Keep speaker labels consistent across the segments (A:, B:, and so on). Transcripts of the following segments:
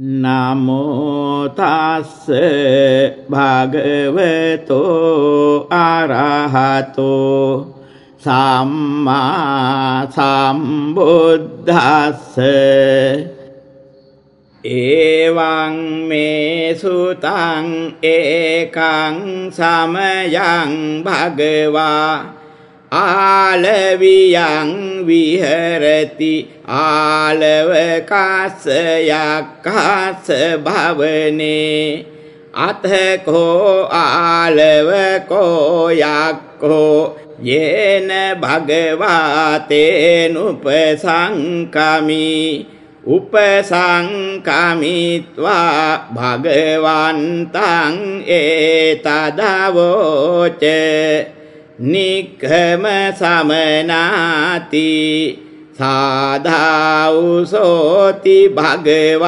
A: නමෝතස්ස භගවතෝ අරහතෝ සම්මා සම්බුද්ධස්ස ඒවං මේ සුතං ඒකං සමයං භගවා ආලවියං විහරති ආලවකස්සයක්කස භවනේ අතකෝ ආලවකෝයක්කෝ යේන භගවාතේනුපසංකමි උපසංකමිත්වා භගවන්තං ඒතදවෝච නික්හම සමනාති සාධාවුසෝති භගවානික්හමි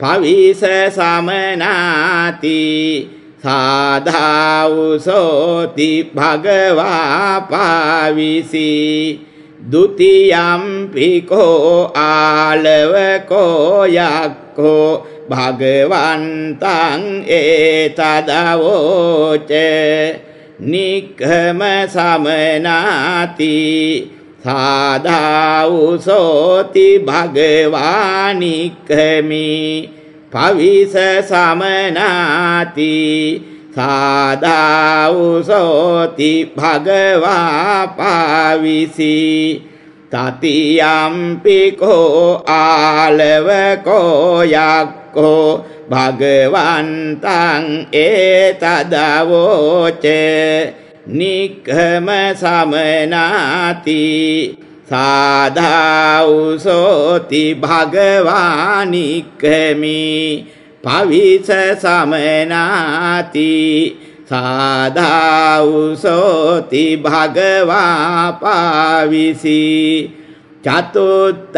A: පවිස සමනාති සාධාවුසෝති භගවා පාවිසි දුතියම්පිකෝ ආලවකෝ යක්කෝ භගවන්තං ඒතදවෝච නික්හම සමනාති සාධාවුසෝති භගවානික්හමි පවිස සමනාති සාධාවුසෝති භගවා පාවිසි තතියම්පිකෝ ආලවකෝ යක්කෝ භගවන්තං ඒතදවෝච නික්හම සමනාති සාධාවුසෝති භගවානික්හමි පවිස සමනාති සාධාවුසෝති භගවා පාවිසි චතුත්හම්පිකෝ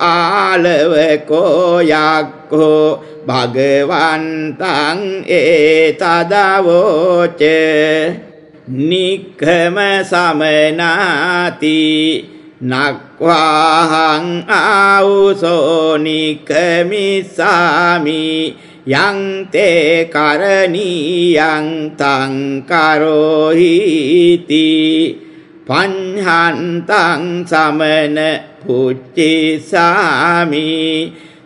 A: ආලවකෝ යක්කෝ භගවන්තං ඒතදවෝච නික්කම සමනාති නක්වාහං ආවුසෝනිකමිසාමි යංතේ කරණීයං තංකරෝහිති පංහන්තං සමන පුච්චිසාමි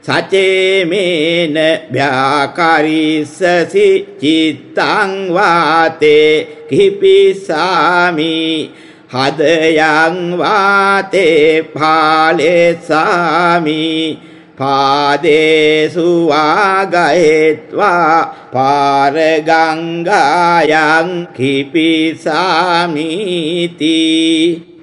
A: සචේමේන භ්‍යාකරිස්සසි චිත්තං වාතේ කිපිසාමි හදයං වාතේ පාලෙසාමි පාදේසු වාගහෙත්වා පාරගංගායන් කිපිසාමිති.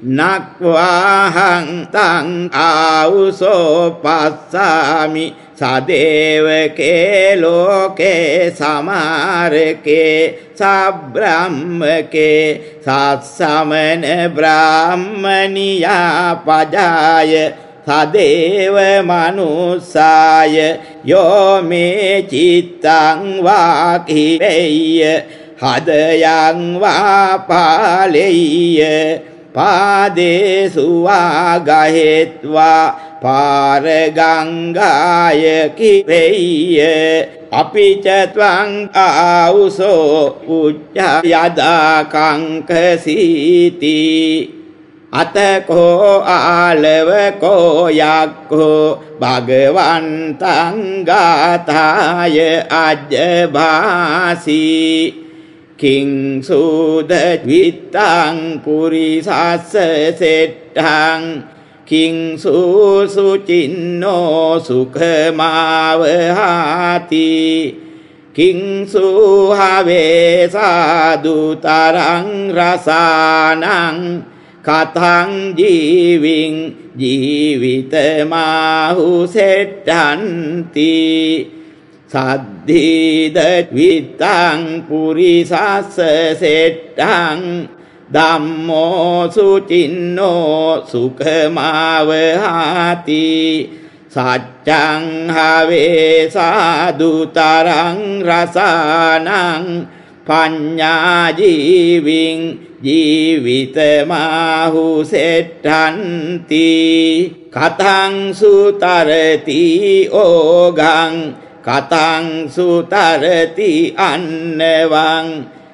A: නක්වාහං තං ආවුසෝ පස්සාමි සදේවකේ ලෝකේ සමාරකේ සබ්‍රහ්මකේ සත්සමන බ්‍රාහ්මනියා පජාය සදේව මනුස්සාය යෝ මේ චිත්තං වාකිවෙය්‍ය හදයං වාපාලෙය්‍ය පාදේසුවා ගහෙත්වා පාරගංගාය කිවෙය්‍ය අපිචත්වං ආවුසෝ උච්ච යදාකංකසීතිී අතකෝ ආලවකෝ යක්කෝ භගවන්තං ගාතාය අජ්ජභාසී කිං සූද විත්තං පුරිසස්ස සෙට්ටං කිං සූසුචින්නෝ සුඛමාවහාති කිං සූහවේ සාදුතරං රසානං කතං ජීවින් ජීවිතමාහු සෙට්ටන්ති. සද්ධීද විත්තං පුරිසස්ස සෙට්ටං. ධම්මෝ සුචින්නෝ සුඛමාවහාති. සච්චං හවේ සාදුතරං රසානං. පඤ්ඤා ජීවින් ජීවිතමාහු සෙට්ටන්ති. කතං සුතරති ඕගං කතං සුතරති අන්නවං.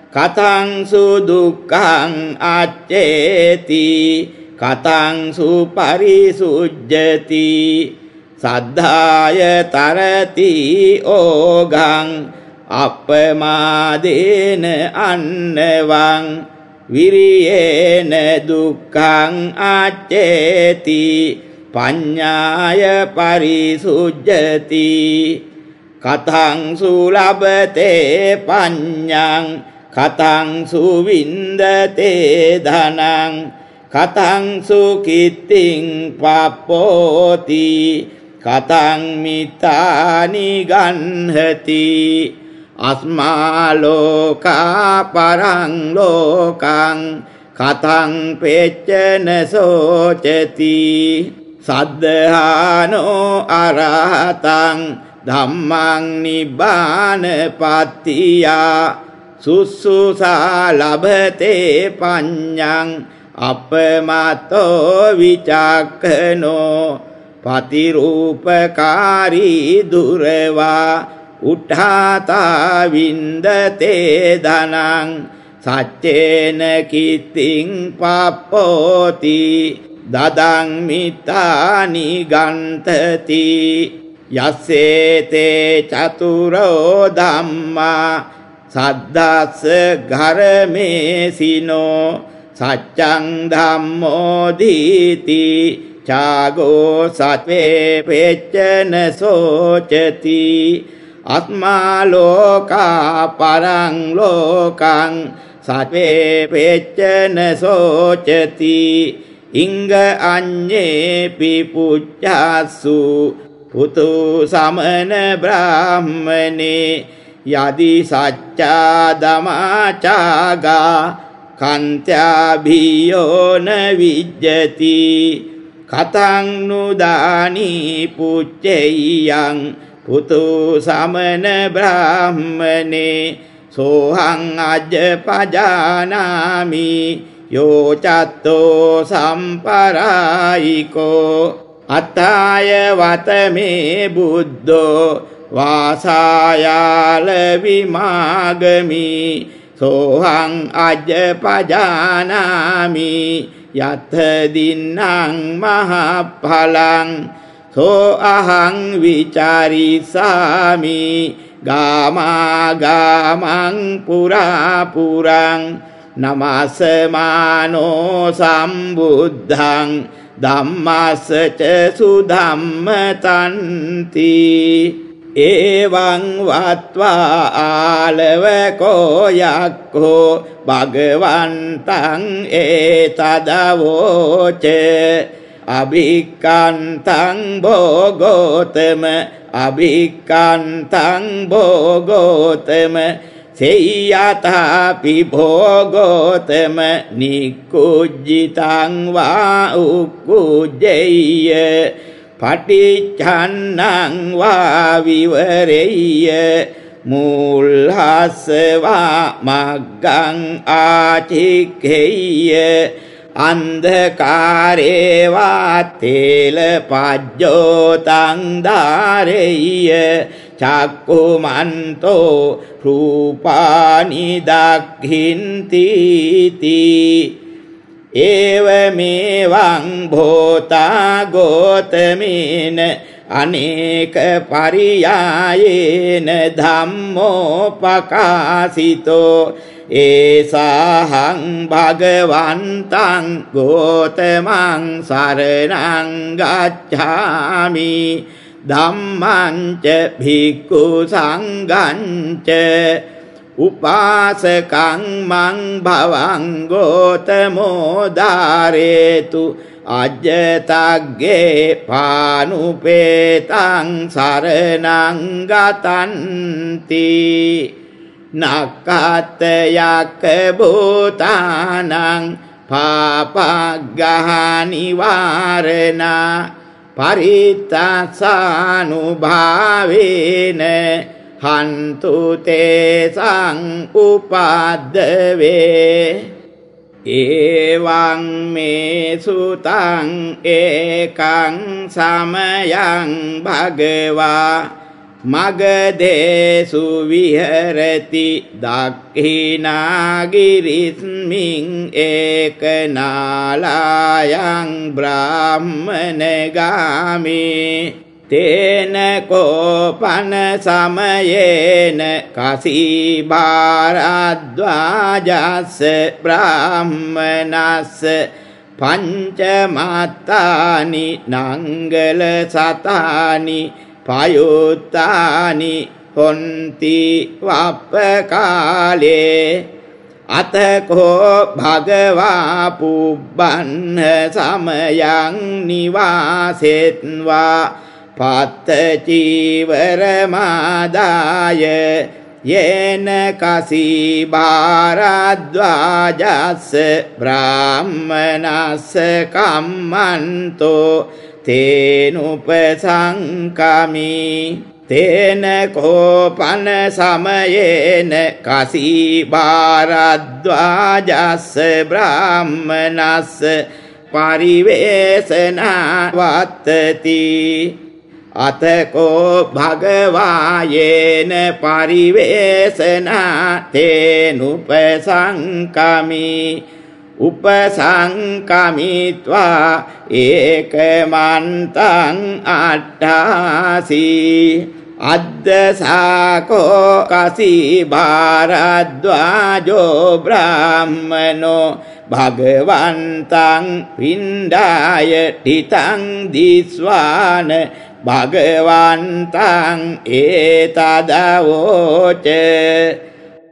A: කතං සුදුක්ඛං අච්චේති කතං සුපරිසුජ්ජති. සද්ධාය තරති ඕගං අප්පමාදේන අන්නවං. විරියේන දුක්ඛං අච්චේති පඤ්ඤාය පරිසුජ්ජති. කතං සුලබතේ පඤ්ඤං කතං සුවින්දතේ ධනං කතං සුකිත්තිං පප්පෝති කතං මිතානි ගන්හති. අස්මාලෝකා පරං ලෝකං කතං පෙච්චන සෝචති සද්ධානෝ අරහතං ධම්මං නිබ්බාන පත්තියා සුස්සුසා ලබතේ පඤ්ඤං අපමතෝ විචක්ඛනෝ පතිරූපකාරී දුරවා උට්ඨාතා වින්දතේ ධනං සච්චේන කිත්තිං පප්පෝති දදං මිතානි ගන්තති යස්සේතේ චතුරෝ ධම්මා සද්දස්ස ගරමේසිනෝ සච්චං ධම්මෝ දීති චාගෝ සත්වේ පෙච්චන සෝචති අත්මා ලෝකා පරං ලෝකං සත්වේ පෙච්චන සෝචති ඉංග අඤ්ඤේ පිපුච්ඡාසු පුතු සමන බ්‍රාහ්මනේ යදි සච්චා දමාචාගා කන්ත්‍යාභියෝන විජ්ජති කතං නුදානී පුච්චෙයං පුතු සමන බ්‍රාහ්මනේ සෝහං අජ්ජ පජානාමි යෝ චත්තෝ සම්පරායිකෝ අත්තාය වතමේ බුද්ධෝ වාසායාල විමාගමි සෝහං අජ්ජ පජානාමි යත්ථ දින්නං මහඵලං සෝ අහං විචාරිසාමි ගාමාගාමං පුරා පුරං නමස්සමානෝ සම්බුද්ධං ධම්මස්සච සුධම්මතන්ති ඒවං වත්වා ආලවකෝ යක්ඛෝ භගවන්තං ඒතදවෝච අභික්කන්තං භෝගෝතම අභික්කන්තං භෝගෝතම සෙය්‍යතාපි භෝගෝතම නිකුජ්ජිතං වා උක්කුජ්ජෙය්‍ය පටිච්චන්නං වා විවරෙය්‍ය මුල්හස්සවා මග්ගං ආචික්ඛෙය්‍ය අන්ධකාරේවා තේල පජ්ජෝතං ධාරෙය්‍ය චක්කුමන්තෝ රූපානි දක්ඛින්ති ඒවමේවං භෝතා ගෝතමේන අනේක පරියායේන ධම්මෝ පකාසිතෝ ඒසාහං භගවන්තං ගෝතමං සරණං ගච්ඡාමි ධම්මං ච භික්ඛු සංඝං ච උපාසකං මං භවං ගෝතමෝ ධාරේතු අජ්ජතග්ගේ පානුපේතං සරණං ගතන්ති නක්කතයක් භූතානං පාපග්ගහනිවාරණා පරිත්තසානුභාවේන හන්තු තේසං උපද්දවේ ඒවං මේ සුතං ඒකං සමයං භගවා මගදේසු විහරති දක්හිනාගිරිස්මින් ඒකනාලායන් බ්‍රාහ්මණගාමී තේන කෝපන සමයේන කසීභාරද්වාජස්ස බ්‍රාහ්මනස්ස පංචමත්තානි නංගල සතානි පයුත්තානි හොන්ති වප්පකාලේ අතකෝ භගවා පුබ්බන්න සමයං නිවාසෙත්වා පත්ත චීවරමාදාය යේන කසී භාරද්වාජස්ස බ්‍රාහ්මනස්ස කම්මන්තෝ තේනුපසංකමි තේන කෝපන සමයේන කසී භාරද්වාජස්ස බ්‍රාහ්මනස්ස පරිවේසනා වත්තති අතකෝ භගවායේන පරිවේසනා තේනුපසංකමි උපසංකමිත්වා ඒකමන්තං අට්ඨාසී. අද්දසාකෝ කසී භාරද්වාජෝ බ්‍රාහ්මනෝ භගවන්තං පින්ඩාය ටිතං දිස්වාන. භගවන්තං ඒතදවෝච.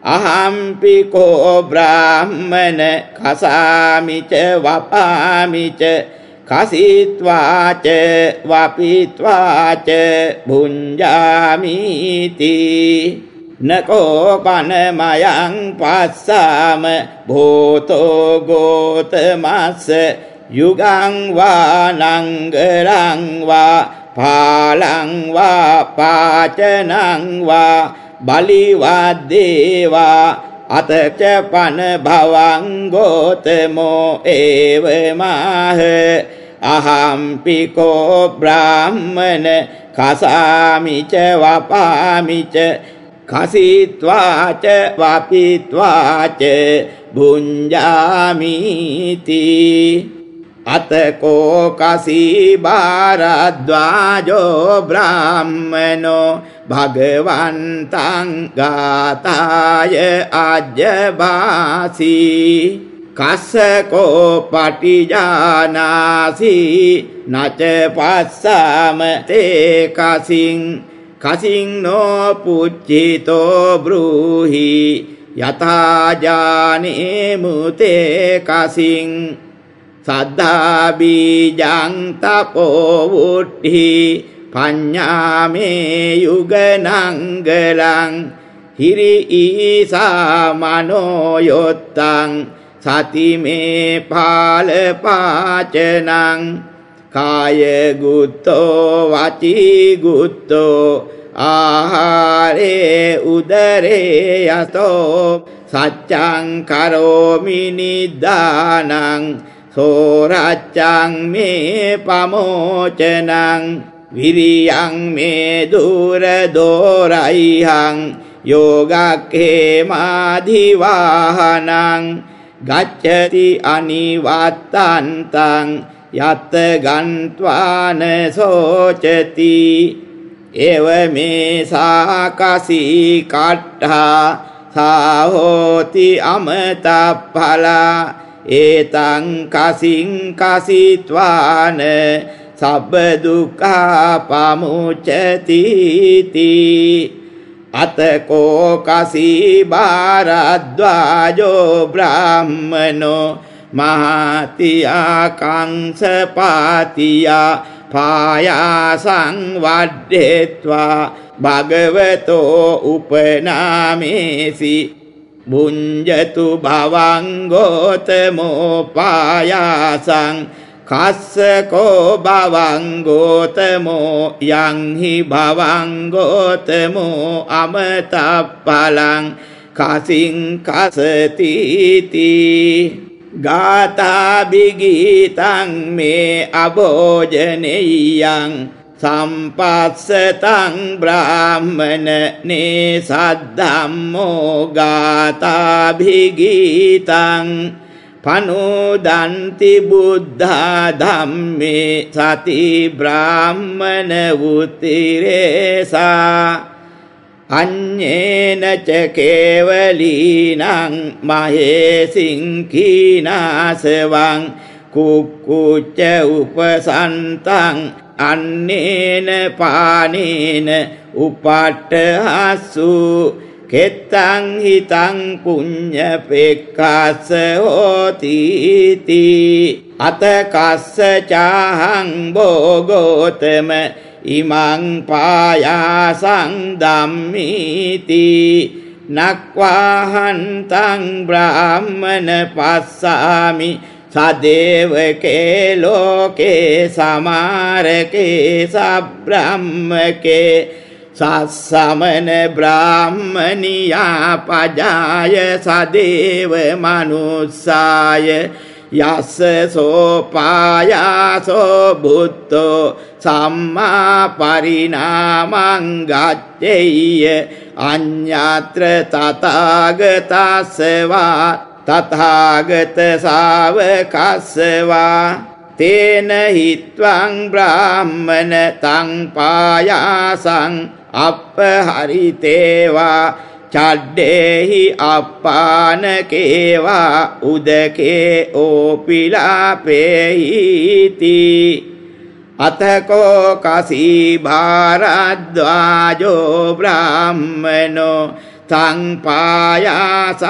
A: කසස්සුච වපස්සුච කසිත්වාච වපිත්වාච බුංජස්සුති අහම්පිකෝ බ්‍රාහ්මණ කසාමිච වපාමිච කසිත්වාච වපිත්වාච බුංජාමීති නකෝ පනමයං පස්සාම භූතෝ ගෝතමස්ස යුගං වා නංගරං වා පාලං වා පාචනං වා බලිවද්දේවා අතච පන භවං ගෝතමෝ ඒවමාහ. අහම්පිකෝ බ්‍රාහ්මන කසාමිච වපාමිච කසිත්වාච වපිත්වාච බුංජාමීති අතකෝ කසී භාරද්වාජෝ බ්‍රාහ්මනෝ භගවන්තං ගාතාය අජ්ජභාසී කස්සකෝ පටිජානාසි නච පස්සාම තේ කසින් කසින් නෝ පුච්චිතෝ බ්‍රූහි යථාජානේ මුතේ කසින් සද්ධා බීජං තපෝ වුට්ටි පඤ්ඤාමේ යුගනංගලං හිරි ඊසා මනෝ යොත්තං සතිමේ පාල පාචනං කාය ගුත්තෝ වචී ගුත්තෝ ආහාරේ උදරේ යතෝ සච්ඡං කරෝමි නිදානං සෝරච්චං මේ පමෝචනං විරියං මේ දුර දෝරයිහං යෝගක්ඛේමාධිවාහනං ගච්ඡති අනිවත්තන්තං යත්ත ගන්්වාන සෝචති එවමේ සාකසී කට්ඨා සාහෝති අමතප්ඵලා ඒතං කසින් කසිත්වාන සබ්බ දුක්ඛා පමුච්චති අතකෝ කසී බාරද්වාජෝ බ්‍රාහ්මනෝ මහතියා කංසපාතියා පායාසං වඩ්ඩෙත්වා භගවතෝ උපනාමේසි බුඤ්ජතු භවං ගෝතමෝ පායාසං කස්සකෝ භවං ගෝතමෝ යං හි භවං ගෝතමෝ අමතප්පලං කසින් කසතිති ගාථාබිගීතං මේ අභෝජනෙයං සම්පස්සතං බ්‍රාහ්මණ නේ සද්ධම්මෝ ගාථාබිගීතං පනෝදන්ති බුද්ධා ධම්මේ සති බ්‍රාහ්මණ උත්තිරේසා අඤ්ඤේන ච කේවලීනං මහේසින් කීනාසවං කුක්කුච්ච උපසන්තං අන්නේන පානේන උපට්ඨහසු කෙත්තං හිතං පුඤ්ඤ පෙක්ඛස්ස හෝති අත කස්ස චාහං භෝගෝතම ඉමං පායාසං ධම්මීති. නක්වාහන්තං බ්‍රාහ්මන පස්සාමි සදේවකේ ලෝකේ සමාරකේ සබ්‍රහ්මකේ සස්සමන බ්‍රාහ්මනියා පජාය සදේව මනුස්සාය යස්ස සෝපායාසෝ බුද්ධෝ සම්මා පරිනාමං ගච්ඡෙය්‍ය අඤ්ඤත්‍ර තථාගතස්සවා තථාගත ශාවකස්සවා තේන හිත්වං බ්‍රාහ්මන තං පායාසං අප්පහරිතේවා චඩ්ඩේහි අප්පානකේවා උදකේ ඕපිලාපේහිති අතකෝ කසී භාරද්වාජෝ බ්‍රාහ්මනෝ සංපායාසං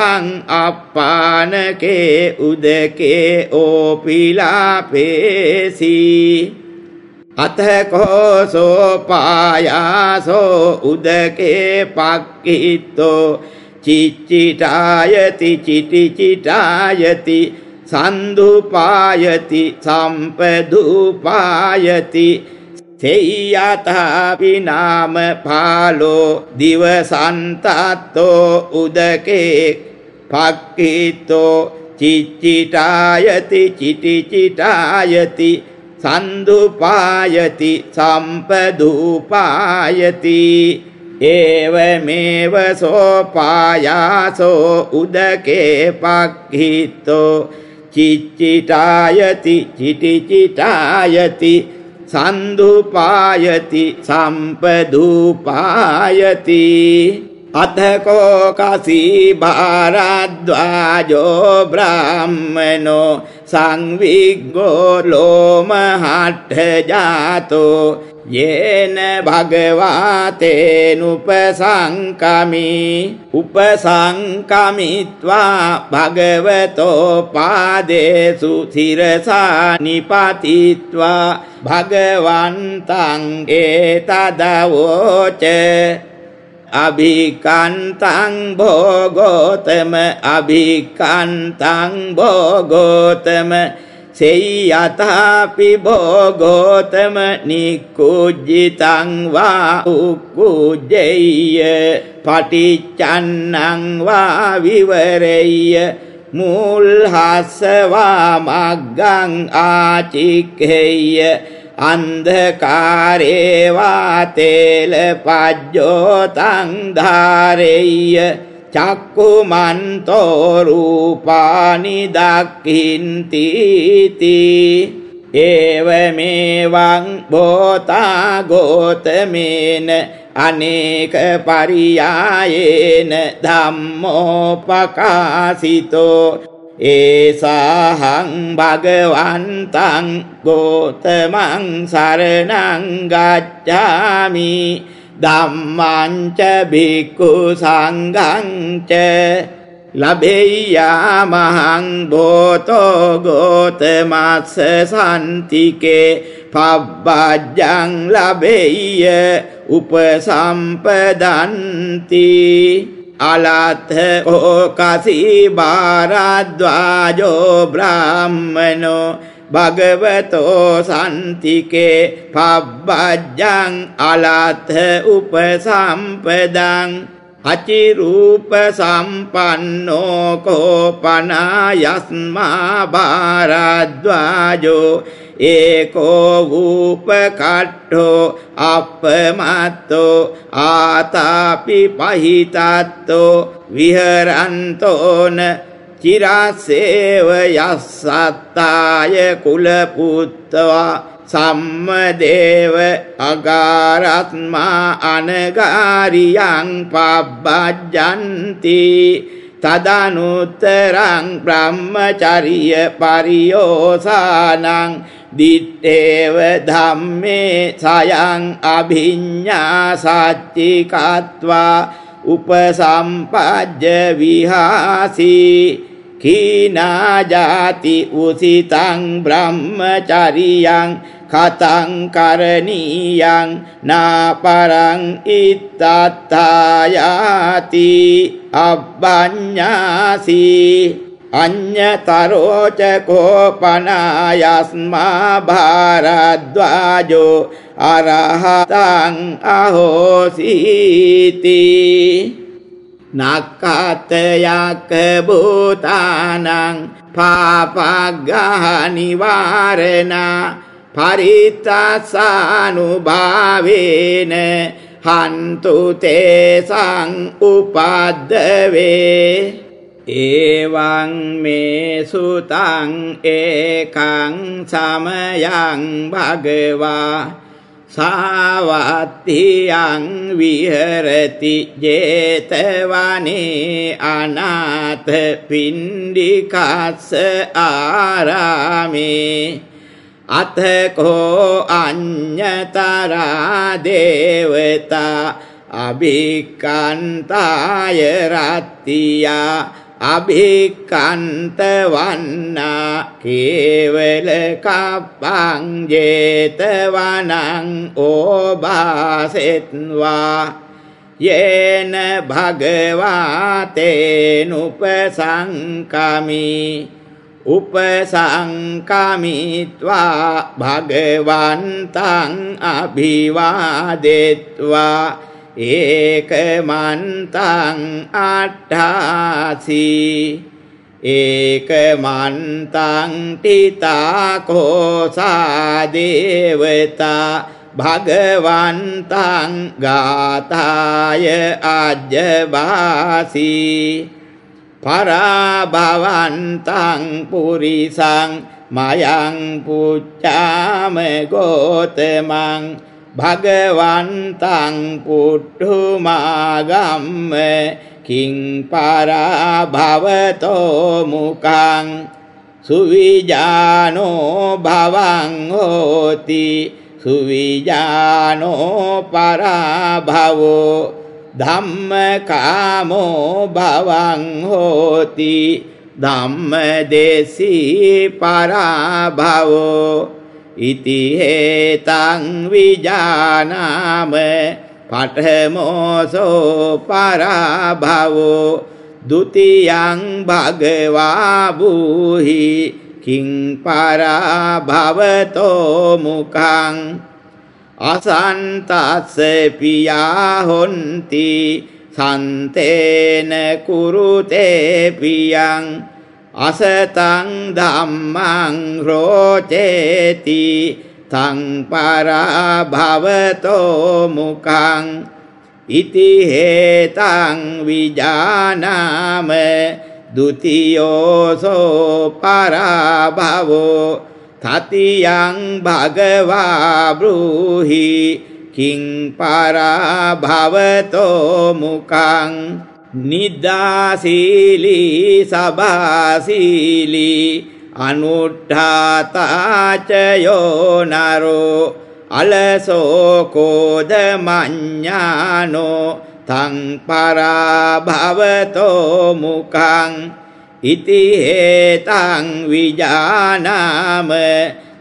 A: අප්පානකේ උදකේ ඕපිලාපේසි අතකෝසෝ පායාසෝ උදකේ පක්කිත්තෝ චිච්චිටායති චිටිචිටායති සන්දුපායති සම්පදුපායති තෙය්‍යතාපි නාම පාලෝ දිවසන්තත්තෝ උදකේ පක්කිතෝ චිච්චිටායති චිටිචිටායති සන්දුපායති සම්පදුපායති ඒවමේව සෝපායාසෝ උදකේ පක්හිතෝ චිච්චිටායති චිටිචිටායති සන්දුපායති සම්පදුපායති. අතකෝ කසී භාරද්වාජෝ බ්‍රාහ්මනෝ සංවිග්ගෝ ලෝමහට්ඨ ජාතෝ යේන භගවාතේනුපසංකමි උපසංකමිත්වා භගවතෝ පාදේසු සිරසා නිපතිත්වා භගවන්තං ඒතදවෝච අභිකන්තං භෝගෝතම අභිකන්තං භෝගෝතම සෙය්‍යතාපි භෝගෝතම නිකුජ්ජිතං වා උක්කුජ්ජෙය්‍ය පටිච්චන්නං වා විවරෙය්‍ය මුල්හස්සවා මග්ගං ආචික්හෙය්‍ය අන්ධකාරේවා තේල පජ්ජෝතං ධාරෙය්‍ය චක්කුමන්තෝ රූපානි දක්ඛින්තිති ඒවමේවං බෝතා ගෝතමේන අනේක පරියායේන ධම්මෝ පකාසිතෝ ඒසාහං භගවන්තං ගෝතමං සරණං ගච්ඡාමි. ධම්මංච බික්ඛු සංඝංච ලබෙය්‍යාමහං බෝතෝ ගෝතමස්ස සන්තිකේ පබ්බජ්ජං ලබෙය්‍ය උපසම්පදන්ති අලත් කෝකසී බාරද්වාජෝ බ්‍රාහ්මනෝ භගවතෝ සන්තිකේ පබ්බජ්ජං අලත් උපසම්පදං අචිරූප සම්පන්නෝ කෝපනායස්මා භාරද්වාජෝ ඒකෝ වූපකට්ඨෝ අපමත්තෝ ආතාපි පහිතත්තෝ විහරන්තෝන චිරසේව යස්සත්තාය කුලපුත්වා සම්මදේව අගාරත්මා අනගාරියං පබ්බජ්ජන්ති තදනුත්තරං බ්‍රහ්මචරිය පරියෝසානං දිත්තේව ධම්මේ සයං අභිඤ්ඤා සච්චිකත්වා උපසම්පජ්ජ විහාසී කීනා ජාති උසිතං බ්‍රහ්මචරියං කතං කරණීයං නාපරං ඉත්තත්තායාති අබ්බඤ්ඤාසි අඤ්ඤතරෝච කෝපනායස්මා භාරද්වාජෝ අරහතං අහෝසීති නක්කතයක භූතානං පාපග්ගහ නිවාරණා පරිත්තසානුභාවේන හන්තු තේසං උපද්දවේ. ඒවං මේ සුතං ඒකං සමයං භගවා සාවත්තියං විහරති ජේතවනේ අනාථ පින්ඩිකස්ස ආරාමේ අතකෝ අඤ්ඤතරා දේවතා අභිකන්තාය රත්තියා අභිකන්ත වන්නා කේවල කප්පං ජේතවනං ඕබාසෙත්වා යේන භගවාතේනුපසංකමී උපසංකමිත්වා භගවන්තං අභිවාදෙත්වා ඒකමන්තං අට්ඨාසි ඒකමන්තං තිතාකෝසා දේවතා භගවන්තං ගාතාය අජ්ජබාසී පරාභවන්තං පුරිසං මයං පුච්චාම ගෝතමං භගවන්තං පුට්ඨුමාගම්ම කිං පරාභවතෝ මුකං සුවිජානෝ භවං හෝති සුවිජානෝ පරාභවෝ ධම්මකාමෝ භවං හෝති ධම්මදේසී පරාභවෝ ඉති හේතං විජානාම පඨමෝසෝ පරාභවෝ ဒ ුතියං භගවා බුහි කිං පරාභවතෝ මුඛං අසන්තස්ස පියා හොන්ති සන්තේන කුරුතේ පියං අසතං ධම්මං රෝචේති තං පරභවතෝ මුකං ඉති හේතං විජානාම ဒ ුතියෝසෝ පරභවෝ තතියං භගවා බ්‍රූහි කිං පරභවතෝ මුකං නිදාසීලී සබාසීලී අනුට්ඨාතාචයෝ නරෝ අලසෝ කෝදමඤ්ඤානෝ තං පරභවතෝ මුකං ඉති හේතං විජානාම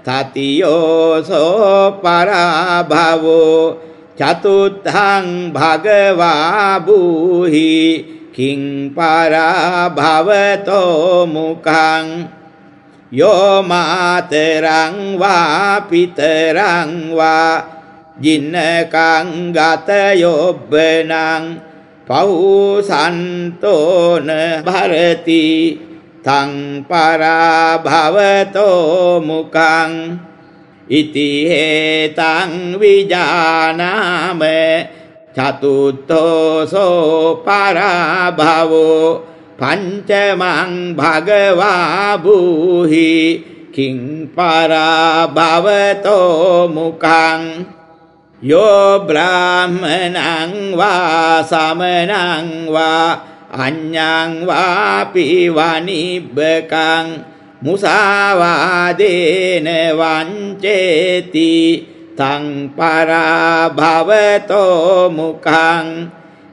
A: තතියෝසෝ පරාභවෝ චතුත්හං භගවා බුහි කිං පරාභවතෝ මුකං යෝ මාතරං වා පිතරං වා ජින්නකං ගත යොබ්බනං පෞසන්තෝන භරති තං පරාභවතෝ මුකං ඉති හේතං විජානාම චතුත්තෝසෝ පරාභවෝ පංචමං භගවා බුහි කිං පරාභවතෝ මුකං යෝ බ්‍රාහ්මනං වා සමනං වා අඤ්ඤං වාපි වනිබ්බකං මුසාවාදේන වංචේති තං පරාභවතෝ මුඛං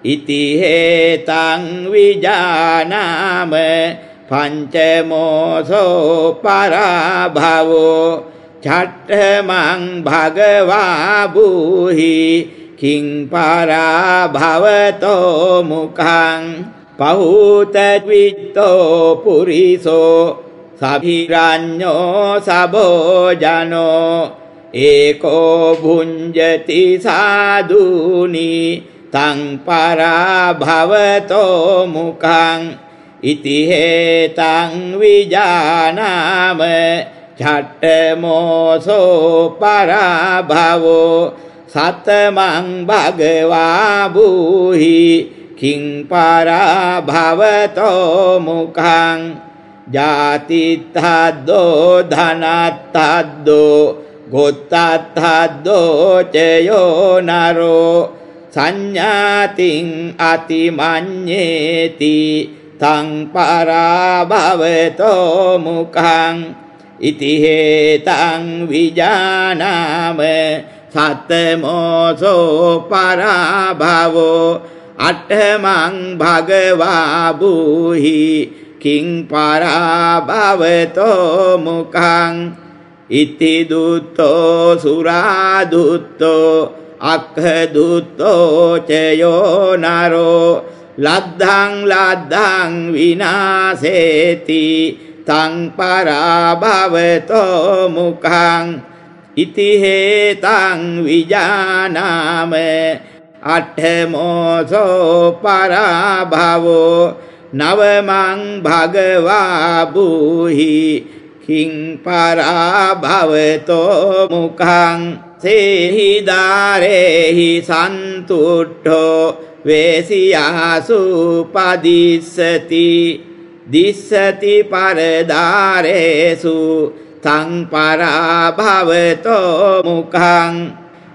A: ඉති හේතං විජානාම පංචමෝසෝ පරාභවෝ චට්ඨමං භගවා බුහි කිං පරාභවතෝ මුඛං පහූතවිත්තෝ පුරිසෝ සභිරඤ්ඤෝ සබෝජනෝ ඒකෝ භුඤ්ජති සාදුනි තං පරාභවතෝ මුඛං ඉති හේතං විජානාම චට්ඨමෝසෝ පරාභවෝ සතමං භගවා බුහි කිං පරාභවතෝ මුඛං ජාතිත්තද්දෝ ධනත්තද්දෝ ගොත්තත්තද්දෝ චයෝ නරෝ සංඥාතින් අතිමඤ්ඤේති තං පරාභවතෝ මුඛං ඉති හේතං විජානාම සත්තමෝසෝ පරාභවෝ අට්ඨමං භගවා බුහි කිං පරාභවතෝ මුඛං ඉති දුත්තෝ සුරා දුත්තෝ අක්ඛ දුත්තෝ චයෝ නරෝ ලද්ධං ලද්ධං විනාසේති තං පරාභවතෝ මුඛං ඉති හේතං විජානාම අට්ඨමෝසෝ පරාභවෝ නවමං භගවා බුහි කිං පරාභවතෝ මුඛං සේහිදාරේහි සන්තුට්ඨෝ වේසියාසු පදිස්සති දිස්සති පරදාරේසු තං පරාභවතෝ මුඛං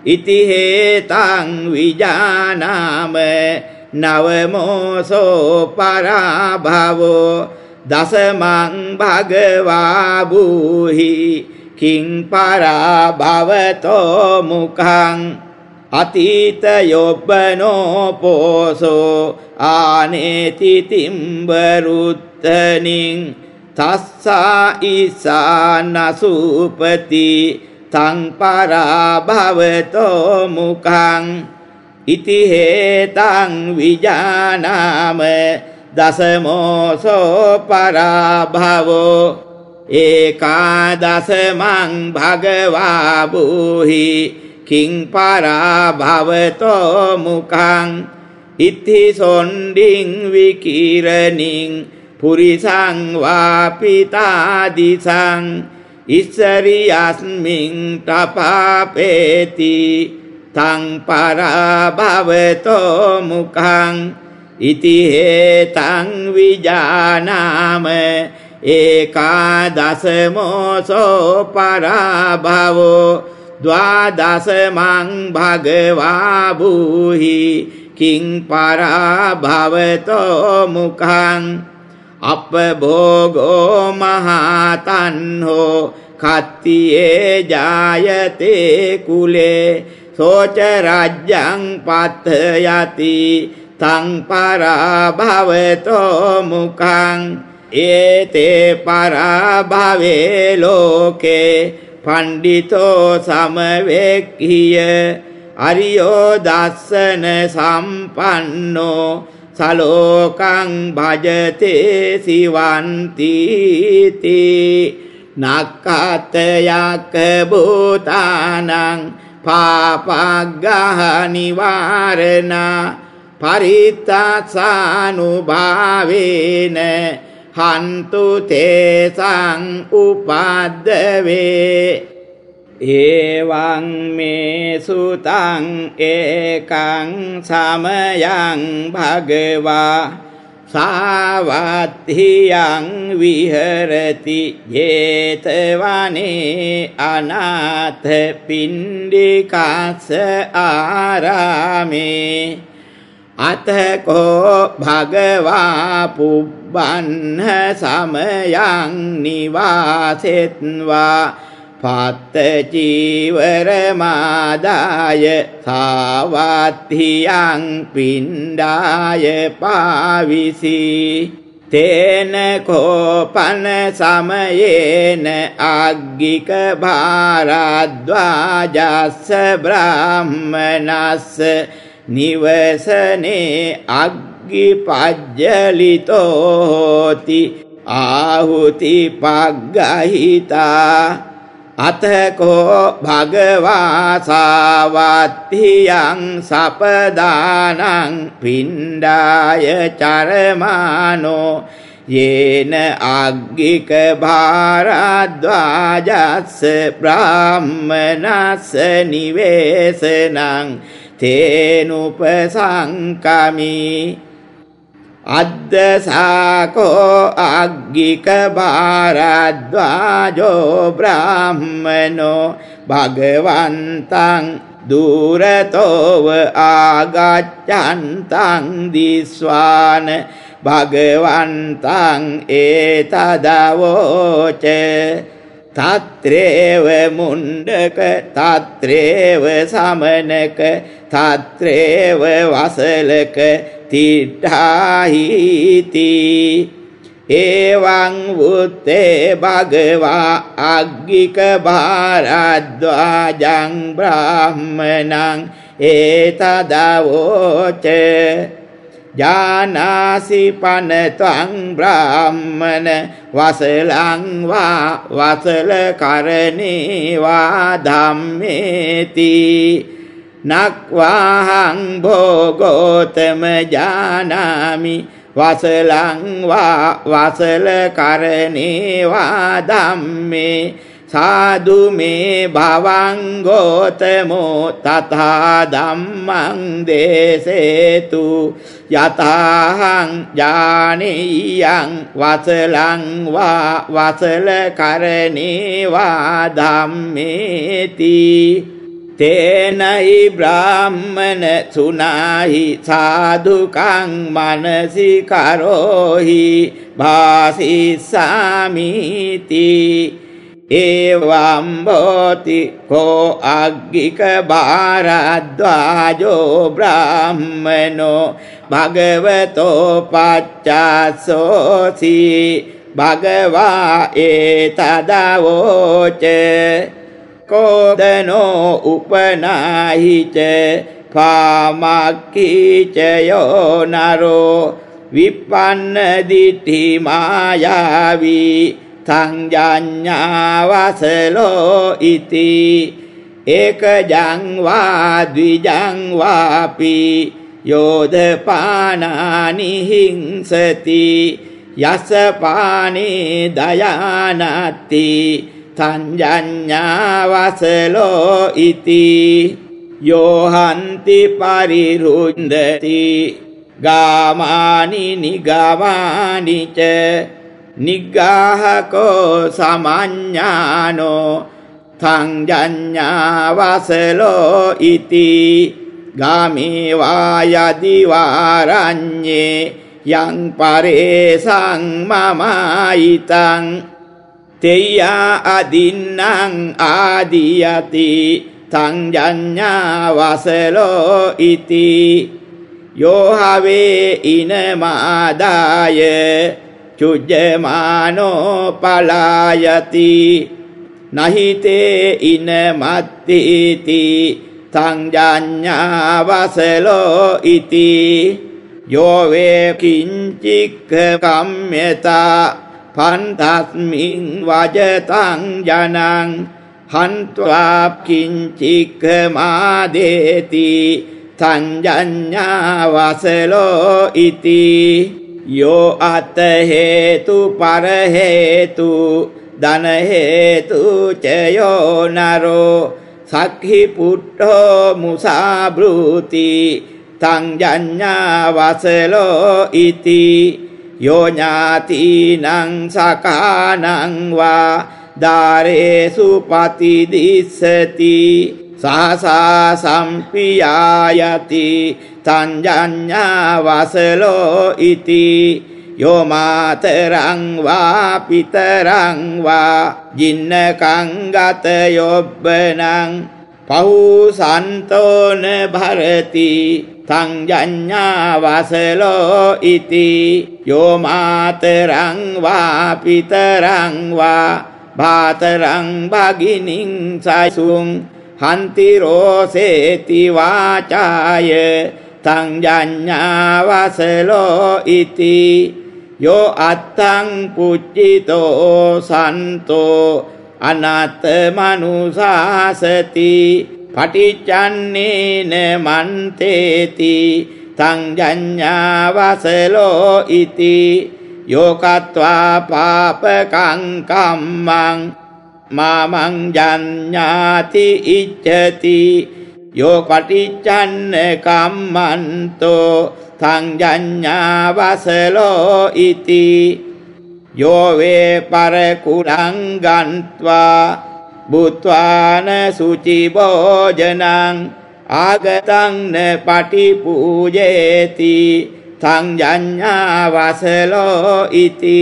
A: ඉති හේතං විජානාම නවමෝසෝ පරාභවෝ දසමං භගවා බුහි කිං පරාභවතෝ මුඛං අතීත යොබ්බනෝ පෝසෝ ආනේති තිම්බරුත්තනින් තස්සා ඉසානසුපති තං පරාභවතෝ මුඛං ඉති හේතං විජානාම දසමෝසෝ පරාභවෝ ඒකාදසමං භගවා බුහි කිං පරාභවතෝ මුඛං ඉත්ති සොණ්ඩින් විකිරණින් පුරිසං වාපිතාදිසං ඉස්සරියස්මින් තපාපේති තං පරාභවතෝ මුඛං ඉති හේතං විජානාම ඒකාදසමෝසෝ පරාභවෝ ද්වාදසමං භගවා බුහි කිං පරාභවතෝ මුඛං අපභෝගෝ මහතන්හෝ කත්තියේ ජායතේ කුලේ සෝච රජ්‍යං පත්ත යති තං පරාභවතෝ මුඛං ඒතේ පරාභවේ ලෝකේ පණ්ඩිතෝ සමවෙක්හිය අරියෝ දස්සන සම්පන්නෝ සලෝකං භජතේ සිවන්තිති නක්කතයක් භූතානං පාපග්ගහ නිවාරණා පරිත්තාසානුභාවේන හන්තු තේසං උපද්දවේ. ඒවං මේ සුතං ඒකං සමයං භගවා සාවත්හියං විහරති ජේතවනේ අනාථ පින්ඩිකස්ස ආරාමේ අතකෝ භගවා පුබ්බන්න සමයං නිවාසෙත්වා පත්ත චීවරමාදාය සාවත්හියං පින්ඩාය පාවිසි. තේන කෝපන සමයේන අග්ගික භාරද්වාජස්ස බ්‍රාහ්මනස්ස. නිවසනේ අග්ගි පජ්ජලිතෝති ආහුති පග්ගහිතා. අතකෝ භගවාසාවත්හියං සපදානං පින්ඩාය චරමානෝ යේන අග්ගික භාරද්වාජස්ස බ්‍රාහ්මනස්ස නිවේසනං තේනුපසංකමි අද්දසාකෝ අග්ගික භාරද්වාජෝ බ්‍රාහ්මනෝ භගවන්තං දුරතෝව ආගච්ඡන්තං දිස්වාන භගවන්තං ඒතදවෝච තත්‍රේව මුණ්ඩක තත්‍රේව සමනක තත්‍රේව වසලක තිට්ඨාහිති එවං වුත්තේ භගවා අග්ගික භාරද්වාජං බ්‍රාහ්මනං ඒතදවෝච. ජානාසි පනතං බ්‍රාහ්මන වසලං වා වසල කරණේ වා ධම්මේති. නක්වාහං භෝගෝතම ජානාමි වසලං වා වසල කරණේ වා ධම්මේ සාදු මේ භවං ගෝතමෝ තථා ධම්මං දේසේතු යතහං ඥානියං වසලං වා වසල කරණේ වා ධම්මේති තේනයි බ්‍රාහ්මන සුනාහි සාදුකං මනසි කරෝහි භාසිස්සාමිති. ඒවම්බෝති කෝ අග්ගික භාරද්වාජෝ බ්‍රාහ්මනෝ භගවතෝ පච්චාසෝසි. භගවා ඒතදවෝච කෝදනෝ උපනාහිච පාමක්කීචයෝ නරෝ විපන්න දිට්ඨි මායාවී සංජඤ්ඤාවසලෝ ඉති. ඒකජං වා ද්විජං වාපි යෝධපානානි හිංසති යසපානේ දයානත්ති. සංජඤ්ඤාවසලෝ ඉති යෝහන්ති පරිරුන්දති ගාමානි නිගමානිච නිග්ගාහකෝ සමඤ්ඤානෝ තංජඤ්ඤාවසලෝ ඉති ගාමේ වායදි වාරඤ්ඤේ යං පරේසං මමායිතං තෙය්‍යා අදින්නම් ආදියති තංජඤ්ඤාවසලෝ ඉති. යෝහවේ ඉනමාදාය චුජ්ජමානෝ පලායති. නහිතේ ඉන මත්තිති සංජඤ්ඤා වසලෝ ඉති. යෝ වේ කිංචික්ඛ කම්මතා පන්තස්මින් වජතං ජනං හන්त्वा කිංචික්ඛ මාදේති සංජඤ්ඤා වසලෝ ඉති යෝ අත හේතු පර හේතු ධන හේතු චයෝ නරෝ සක්හි පුට්ඨෝ මුසා බ්‍රූති තං ජඤ්ඤා වසලෝ ඉති යෝ ඥාතිනං සකානං වා දාරේසු පතිදිස්සති සාසා සම්පියායති තංජඤ්ඤා වසලෝ ඉති යෝ මාතරං වා පිතරං වා ජින්නකං ගත යොබ්බනං පහුසන්තෝන භරති සංජඤ්ඤා වසලෝ ඉති යෝ මාතරං වා පිතරං වා භාතරං භගිනින් සයිසුං හන්ති රෝසේති වාචාය සංජඤ්ඤා වසලෝ ඉති යෝ අත්තං පුච්චිතෝ සන්තෝ අනත් මනුසාසති පටිච්චන්නේන මන්තේති සංජඤ්ඤා වසලෝ ඉති යෝකත්වා පාපකං කම්මං මාමං ජඤ්ඤාති ඉච්ඡති යෝ පටිච්චන්න කම්මන්තෝ සංජඤ්ඤා වසලෝ ඉති යෝ වේ පරකුණං ගන්්වා බුත්වාන සුචි භෝජනං ආගතං න පටිපූජේති සංජඤ්ඤා වසලෝ ඉති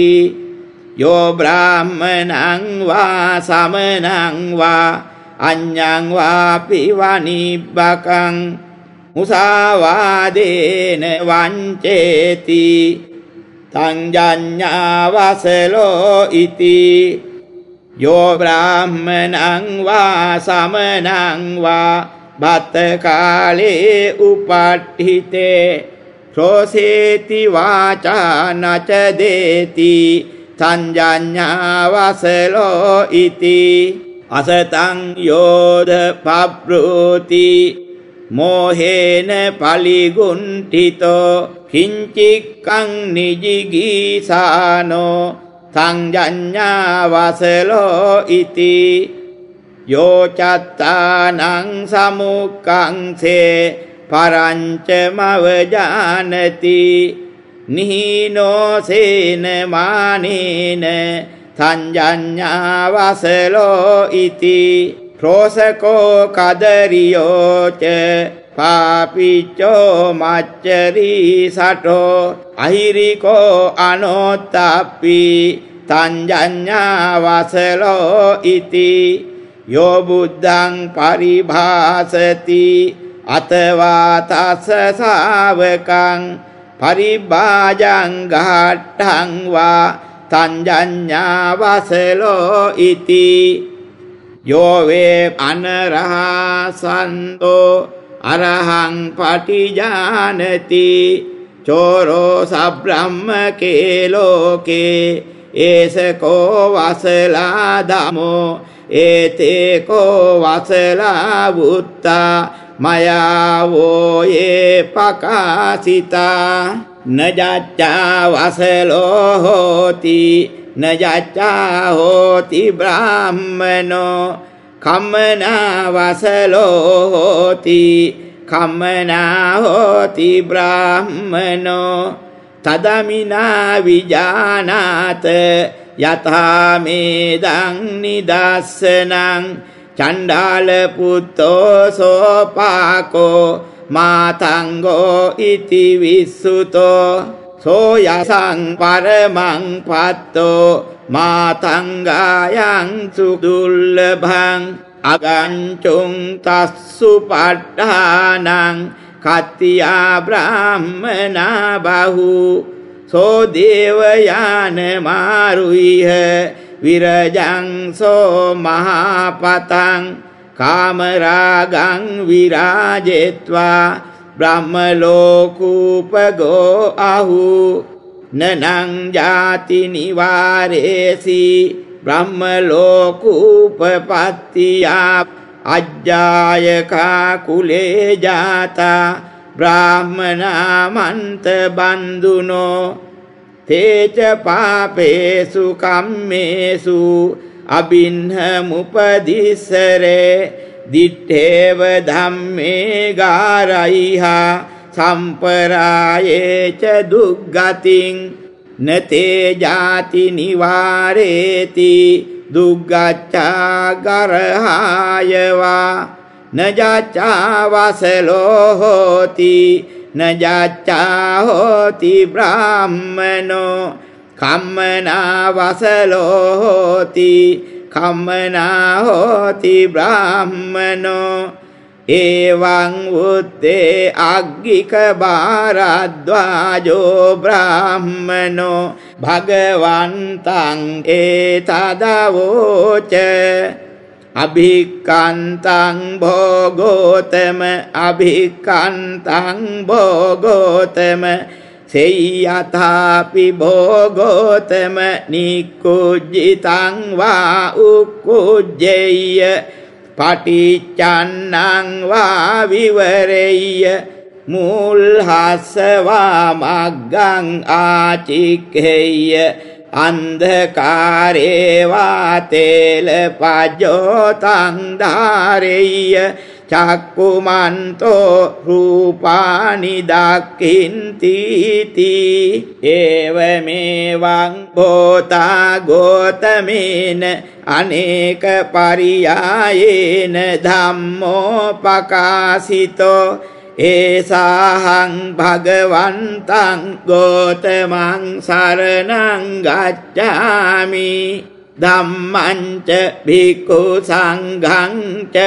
A: යෝ බ්‍රාහ්මණං වා සමනං වා අඤ්ඤං වාපි වනිබ්බකං මුසාවාදේන වංචේති සංජඤ්ඤා වසලෝ ඉති යෝ බ්‍රාහ්මණං වා සමනං වා බත් කාලේ උපට්ඨිතේ ක්‍රෝසේති වාචා නච දේති සංජඤ්ඤා වසලෝ ඉති අසතං යෝධ පබ්‍රෝති මෝහේන පලිගුන්ටිතෝ කිංචික්කං නිජිගීසානෝ සංජඤ්ඤා වසලෝ ඉති යෝ චත්තානං සමුක්ඛංසේ පරංච මව ජානති නිහිනෝසේන මානේන සංජඤ්ඤා වසලෝ ඉති ක්‍රෝසකෝ කදරියෝච පාපිච්චෝ මච්චරී සටෝ අහිරිකෝ අනෝත්තප්පි තංජඤ්ඤා වසලෝ ඉති යෝ බුද්ධං පරිභාසති අතවා තස්ස ශාවකං පරිභාජං ගාට්ඨං වා තංජඤ්ඤා වසලෝ ඉති යෝ වේ අනරහසන්තෝ අරහං පටිජානති චෝරෝ සබ්‍රහ්මකේ ලෝකේ ඒසකෝ වසලා දමෝ ඒතේ කෝ වසලා වුත්තා මයාවෝ ඒ පකාසිතා නජච්චා වසලෝ හෝති නජච්චා හෝති බ්‍රාහ්මනෝ කම්මනා වසලෝ හෝති කම්මනා හෝති බ්‍රාහ්මනෝ තදමිනා විජානාත යථා මේදං නිදස්සනං චණ්ඩාල පුත්තෝ සෝපාකෝ මාතංගෝ ඉති විස්සුතෝ සෝයසං පරමං පත්තෝ මාතංගායං සුදුල්ලභං අගංචුං තස්සු පට්ඨානං කත්තියා බ්‍රාහ්මනා බහු සෝ දේවයාන මාරුයිහ විරජං සෝ මහපතං කාමරාගං විරාජෙත්වා බ්‍රහ්මලෝකූපගෝ අහු නනං ජාති නිවාරේසි බ්‍රහ්මලෝකූපපත්තියා අජ්ජායකා කුලේ ජාතා බ්‍රාහ්මනාමන්ත බන්දුනෝ තේච පාපේසු කම්මේසු අබින්හමුපදිස්සරේ දිට්ඨේව ධම්මේ ගාරයිහා සම්පරායේච දුග්ගතින් නතේ ජාති නිවාරේති දුග්ගච්ඡා ගරහායවා නජච්ඡා වසලෝ හෝති නජච්ඡා හෝති බ්‍රාහ්මනෝ. කම්මනා වසලෝ හෝති කම්මනා හෝති බ්‍රාහ්මනෝ. එවං උත්තේ අග්ගික බාරද්වාජෝ බ්‍රාහ්මනෝ භගවන්තං ඒතදවෝච අභික්කන්තං භෝගෝතම අභික්කන්තං භෝගෝතම සෙය්‍යථාපි භෝගෝතම නික්කුජ්ජිතං වා උක්කුජ්ජෙය්‍ය පටිච්චන්නං වා විවරෙය්‍ය. මුල්හස්සවා මග්ගං ආචික්හෙය්‍ය අන්ධකාරේවා තේල පජෝතං ධාරෙය්‍ය. චක්කුමන්තෝ රූපානි දක්ඛින්ති ඒවමේවං භෝතා ගෝතමේන අනේක පරියායේන ධම්මෝ පකාසිතෝ. ඒසාහං භගවන්තං ගෝතමං සරණං ගච්ඡාමි. ධම්මංච භික්ඛු සංඝං ච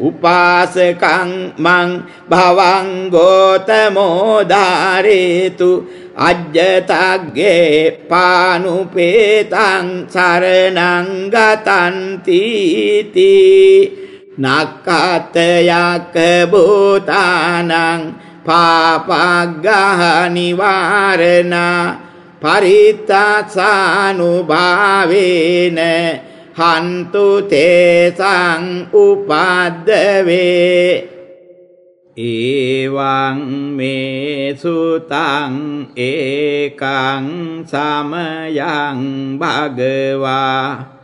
A: උපාසකං මං භවං ගෝතමෝ ධාරේතු අජ්ජතග්ගේ පානුපේතං සරණං ගතන්ති නක්කතයක භූතානං පාපග්ගහ නිවාරණා පරිත්තාසානුභාවේන හන්තු තේසං උපද්දවේ. ඒවං මේ සුතං ඒකං සමයං භගවා.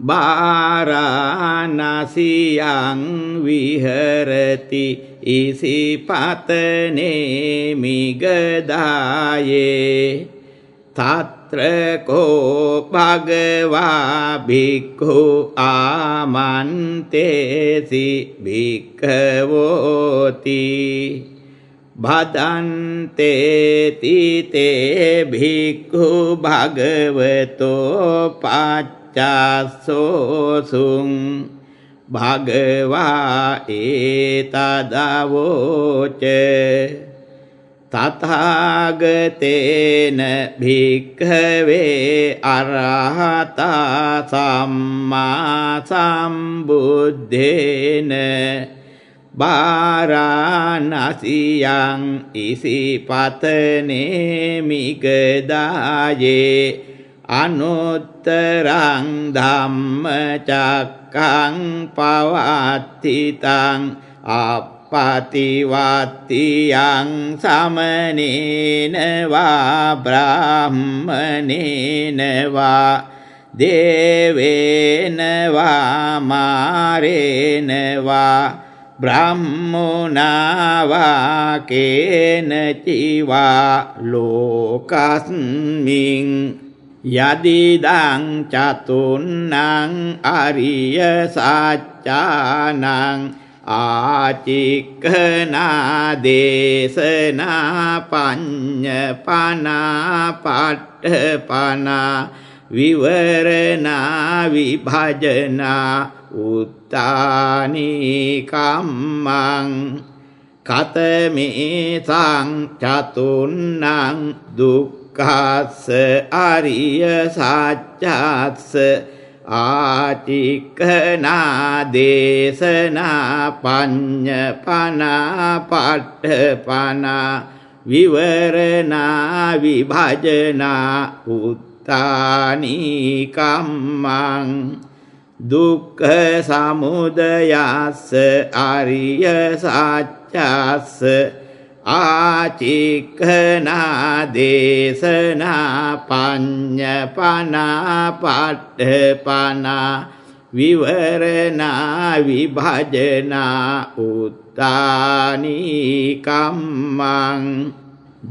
A: බාරානසියං විහරති ඉසිපතනේ මිගදායේ. තත්‍රකෝ භගවා භික්ඛු ආමන්තේසි භික්ඛවෝති. භදන්තේති තේ භික්ඛු භගවතෝ පච්චස්සෝසුං භගවා ඒතදවෝච. තථාගතේන භික්ඛවේ අරහතා සම්මා සම්බුද්දේන බාරාණසියං ඉසිපතනේ මිගදායේ අනුත්තරං ධම්මචක්කං පවත්තිතං අප පතිවත්තියං සමනේනවා බ්‍රාහ්මනේනවා දේවේනවා මාරේනවා බ්‍රහ්මුණවා කේනචිවා ලෝකස්මින් යදිදං චතුන්නං අරිය සච්චානං ආචික්කනා දේශනා පඤ්ඤපනා පට්ඨපනා විවරණා විභජනා උත්තානි කම්මං කතමේ සං චතුන්නං දුක් දුක්ඛස්ස අරිය සත්‍යස්ස ආචිකනා දේශනා පඤ්ඤපනා පට්ඨපනා විවරණා විභජනා උත්තානි කම්මං දුක්ඛ සමුදයස්ස අරිය සත්‍යස්ස ආචික්ඛනා දේශනා පඤ්ඤපනා පට්ඨපනා විවරණා විභජනා උත්තානි කම්මං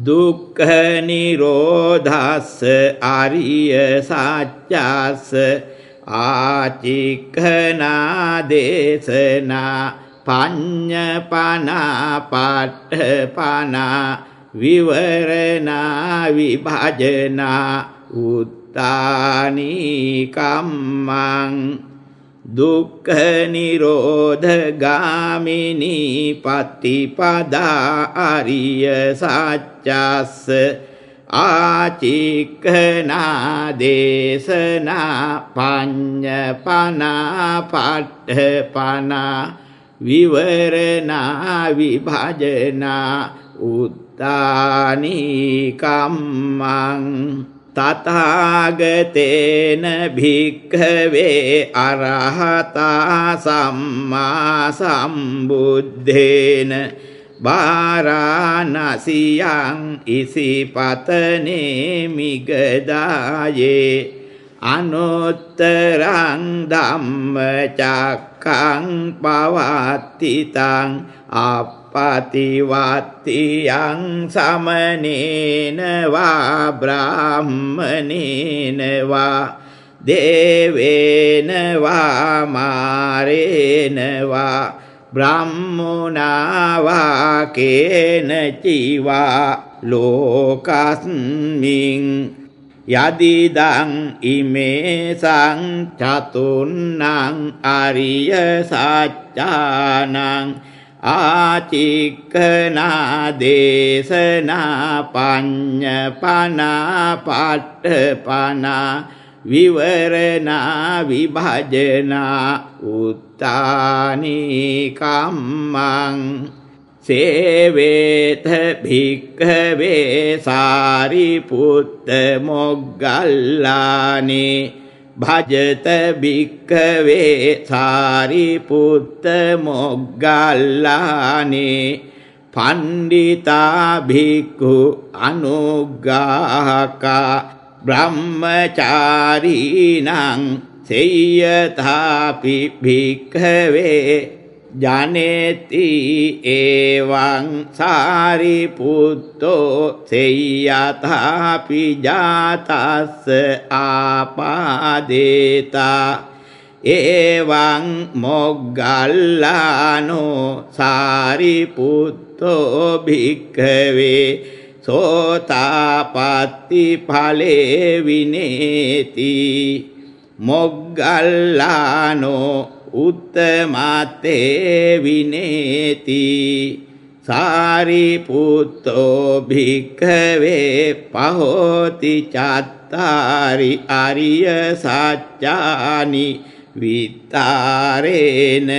A: දුක්ඛ නිරෝධස්ස අරිය සත්‍යස්ස ආචික්ඛනා දේශනා පඤ්ඤපනා පට්ඨපනා විවරණා විභජනා උත්තානි කම්මං දුක්ඛ නිරෝධ ගාමිනී පතිපදා අරිය සත්‍යස්ස ආචික්ඛනා දේශනා පඤ්ඤපනා පට්ඨපනා විවරණා විභජනා උත්තානි කම්මං තථාගතේන භික්ඛවේ අරහතා සම්මා සම්බුද්දේන බාරාණසියං ඉසිපතනේ මිගදායේ අනුත්තරං ධම්මචක්කං පවත්තිතං අපපතිවත්තියං සමනේන වා බ්‍රාහ්මනේන වා දේවේන වා මාරේන වා බ්‍රහ්මුණවා කේන චිවා ලෝකස්මින් යදිදං ඉමේ සංචතුන්නං අරිය සච්චානං ආචික්කනා දේශනා පඤ්ඤපනා පට්ඨපනා විවරණා විභජනා උත්තානි කම්මං සේවේත භික්ඛවේ සාරිපුත්ත මොග්ගල්ලානේ භජත භික්ඛවේ සාරිපුත්ත මොග්ගල්ලානේ පණ්ඩිතා භික්ඛු අනුග්ගාහකා බ්‍රහ්මචාරීනං සෙය්‍යතාපි භික්ඛවේ ජනේති එවං සාරිපුත්තෝ සෙය්‍යතාපි ජාතස්ස ආපාදේතා එවං මොග්ගල්ලානෝ සාරිපුත්තෝ භික්ඛවේ සෝතාපට්ටි ඵලේ විනේති මොග්ගල්ලානෝ උත්තමතේ විනේති සාරිපුත්තෝ භික්ඛවේ පහෝති චත්තාරි අරිය සත්‍යානි විත්තරේන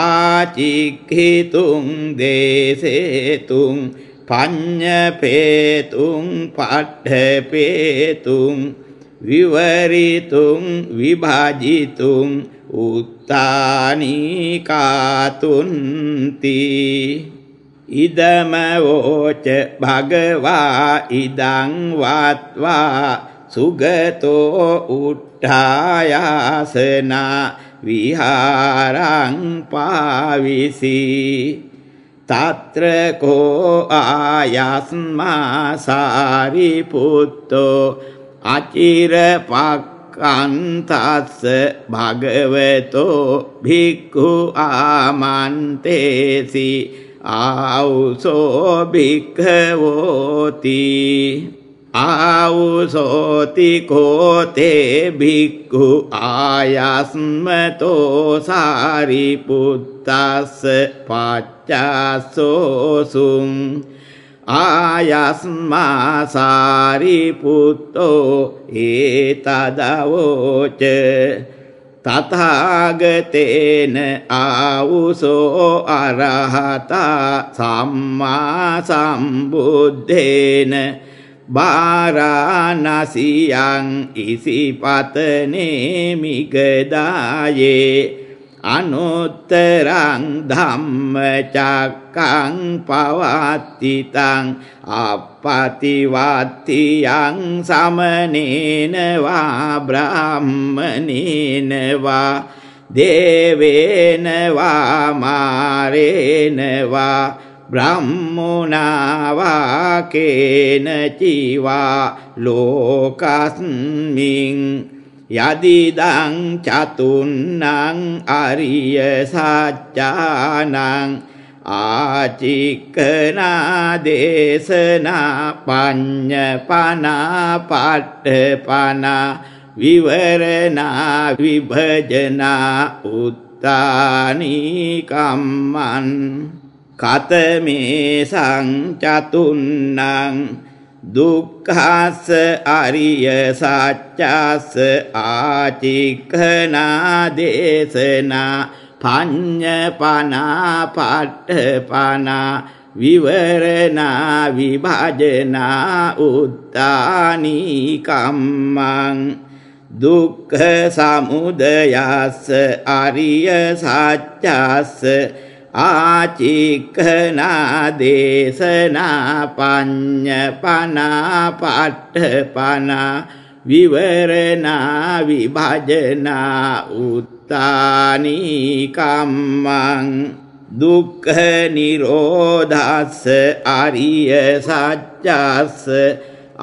A: ආචික්ඛිතුං දේසේතුං පඤ්ඤපේතුං පට්ඨපේතුං විවරිතුං විභාජිතුං උත්තානි කාතුන්ති. ඉදම වෝච භගවා ඉදං වාත්වා සුගතෝ උට්ඨායාසනා විහාරං පාවිසි. තත්‍රකෝ ආයස්මා සාරිපුත්තෝ අචිරපක්කන්තස්ස භගවතෝ භික්ඛු ආමන්තේසි ආවුසෝ භික්ඛවෝති ආවුසෝති කෝතේ භික්ඛු ආයස්මතෝ සාරිපුත්තස්ස පච්චාසෝසුං ආයස්මා සාරිපුත්තෝ ඒතදවෝච තථාගතේන ආවුසෝ අරහතා සම්මා සම්බුද්දේන බාරාණසියං ඉසිපතනේ මිගදායේ අනුත්තරං ධම්මචක්කං පවත්තිතං අපපතිවත්තියං සමනේනවා බ්‍රාහ්මනේනවා දේවේනවා මාරේනවා බ්‍රහ්මුණවා කේනචිවා ලෝකස්මින් යදිදං චතුන්නං අරිය සච්චානං ආචික්කනා දේශනා පඤ්ඤපනා පට්ඨපනා විවරණා විභජනා උත්තානි කම්මන් කතමේ සංචතුන්නං දුක්ඛස්ස අරිය සත්‍යස්ස ආචික්ඛනා දේශනා පඤ්ඤපනා පට්ඨපනා විවරණා විභජනා උත්තානි කම්මං දුක්ඛ සමුදයස්ස අරිය සත්‍යස්ස ආචික්කනා දේශනා පඤ්ඤපනා පට්ඨපනා විවරණා විභජනා උත්තානි කම්මං දුක්ඛ නිරෝධස්ස අරිය සත්‍යස්ස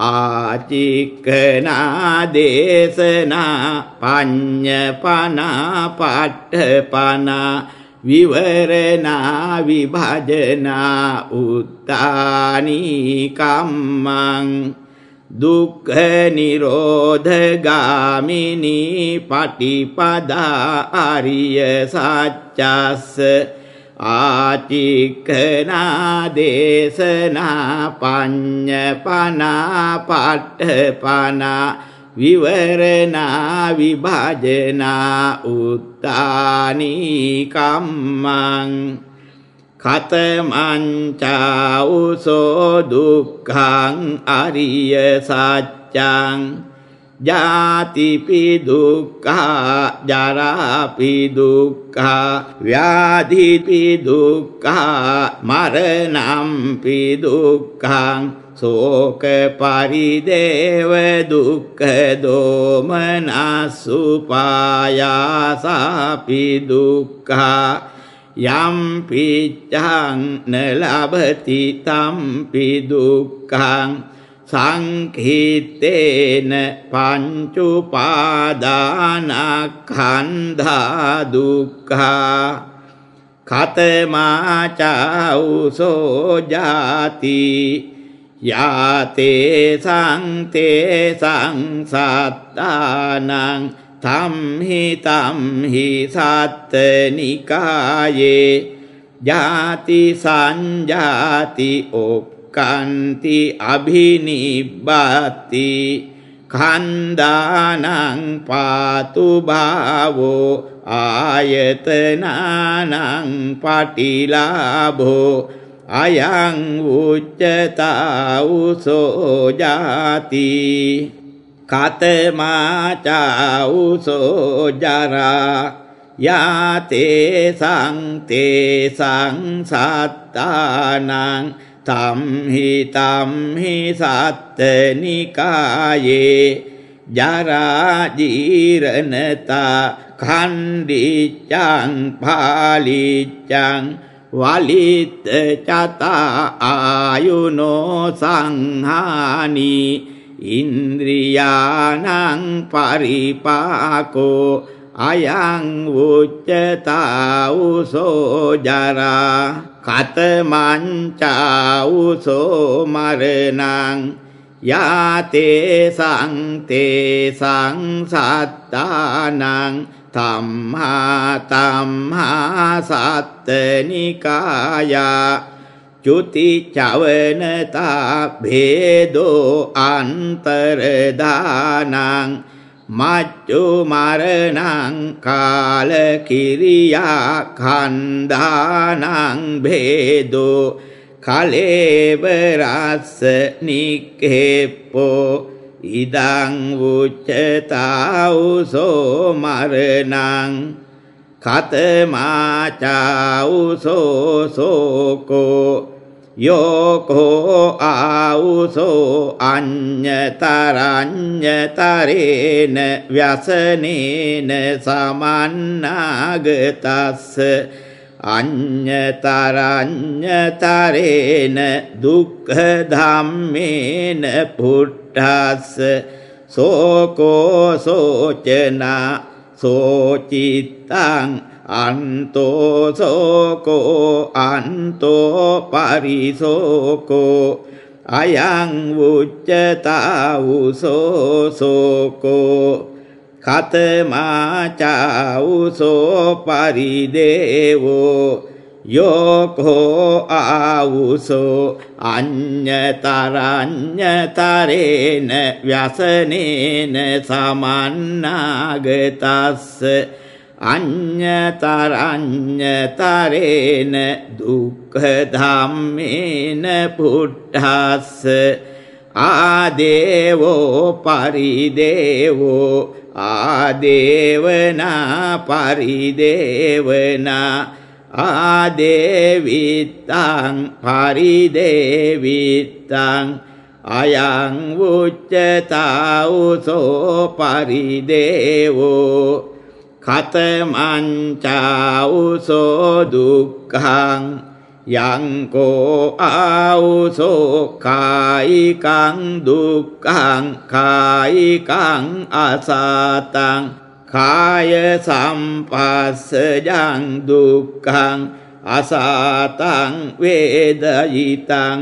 A: ආචික්කනා දේශනා පඤ්ඤපනා පට්ඨපනා විවරණා විභජනා උත්තානි කම්මං දුක්ඛ නිරෝධගාමිනී පටිපදා ආරිය සත්‍යස්ස ආචික්ඛනා දේශනා පඤ්ඤපනා පට්ඨපනා විවරණා විභජනා උත්තානි කම්මං කතමංචා උසෝ දුක්ඛං අරිය සත්‍යං ජාතිපි දුක්ඛා ජරාපි දුක්ඛා ව්‍යාධිපි දුක්ඛා මරණම්පි දුක්ඛං සෝක පරිදේව දුක්ඛ දෝමනසුපායාසාපි දුක්ඛා. යම් පිච්ඡං නලබති තම්පි දුක්ඛං. සංඛිතේන පංචුපාදානඛණ්ඩා දුක්ඛා. කතමාචා උසෝ ජාති යාතේ සංතේ සංසත්තානං තම්හි තම්හි සත්තනිකායේ ජාති සංජාති ඔක්කන්ති අභිනිබ්බති කන්දානං පාතු භාවෝ ආයතනානං පටිලාභෝ අයං උච්චතා උසෝ ජාති කතමාචා උසෝ ජරා යාතේ සංතේ සංසත්තානං තම්හි තම්හි සත්තනිකායේ ජරා ජීරණතා කණ්ඩිච්චං පාලිච්චං වලිත චතා ආයුනෝ සංහානි ඉන්ද්‍රියානං පරිපාකෝ අයං උච්චතා උසෝ ජරා කතමංචා උසෝ මරණං යාතේ සංතේ සංසත්තානං තම්හා තම්හා සත්තනිකායා චුති චවනතා භේදෝ අන්තරදානං මච්චු මරණං කාල කිරියා කන්දානං භේදෝ කලේවරස්ස නික්හෙප්පෝ ඉදං උච්චතාවුසෝ මරණං කතමාචාවුසෝ සෝකෝ යෝකෝ ආවුසෝ අඤ්ඤතරඤ්ඤතරේන ව්‍යසනේන සමන්නාගතස්ස අඤ්ඤතරඤ්ඤතරේන දුක්ඛ ධම්මේන පුට්ඨස්ස සෝකෝ සෝචනා සෝචිත්තං අන්තෝ සෝකෝ අන්තෝ පරිසෝකෝ අයං උච්චතා උසෝ සෝකෝ කතමාචා උසෝ පරිදේවෝ යෝකෝ ආවුසෝ අඤ්ඤතරඤ්ඤතරේන ව්‍යසනේන සමන්නාගතස්ස අඤ්ඤතරඤ්ඤතරේන දුක්ඛ ධම්මේන පුට්ඨස්ස ආදේවෝ පරිදේවෝ ආදේවනා පරිදේවනා ආදේවිත්තං පරිදේවිත්තං අයං උච්චතාවුසෝ පරිදේවෝ කතමංචාවුසෝ දුක්ඛං යංකෝ ආවුසෝ කායිකං දුක්ඛං කායිකං අසතං කාය සම්පස්සජං දුක්ඛං අසතං වේදයිතං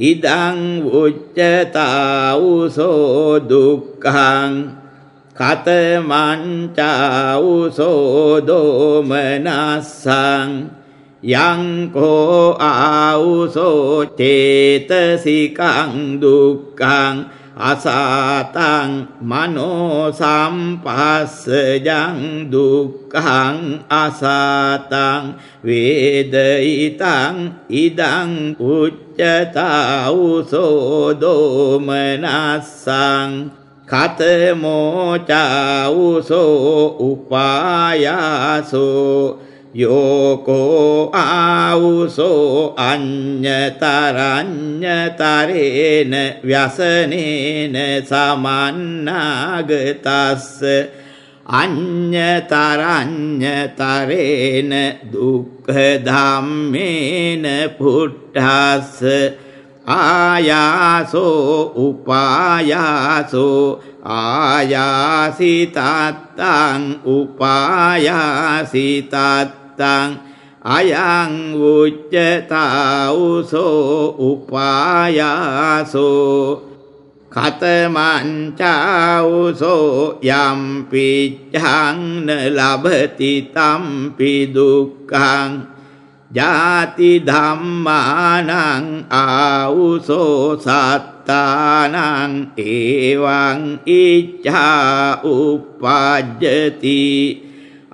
A: ඉදං උච්චතාවුසෝ දුක්ඛං කතමංචාවුසෝ දෝමනස්සං යංකෝ ආවුසෝ චේතසිකං දුක්ඛං අසාතං මනෝ සම්පස්සජං දුක්ඛං අසාතං වේදිතං ඉදං උච්චතාවුසෝ දෝමනස්සං කතමෝචාවුසෝ උපායාසෝ යෝකෝ ආවුසෝ අඤ්ඤතරඤ්ඤතරේන ව්‍යසනේන සමන්නාගතස්ස අඤ්ඤතරඤ්ඤතරේන දුක්ඛ ධම්මේන පුට්ඨස්ස ආයාසෝ උපායාසෝ ආයාසිතත්තං උපායාසිතත්තං අයං උච්චතාවුසෝ උපායාසෝ කතමංචාවුසෝ යම් පිච්ඡං න ලබති තම්පි දුක්ඛං ජාති ධම්මානං ආවුසෝ සත්තානං ඒවං ඉච්ඡා උපජ්ජති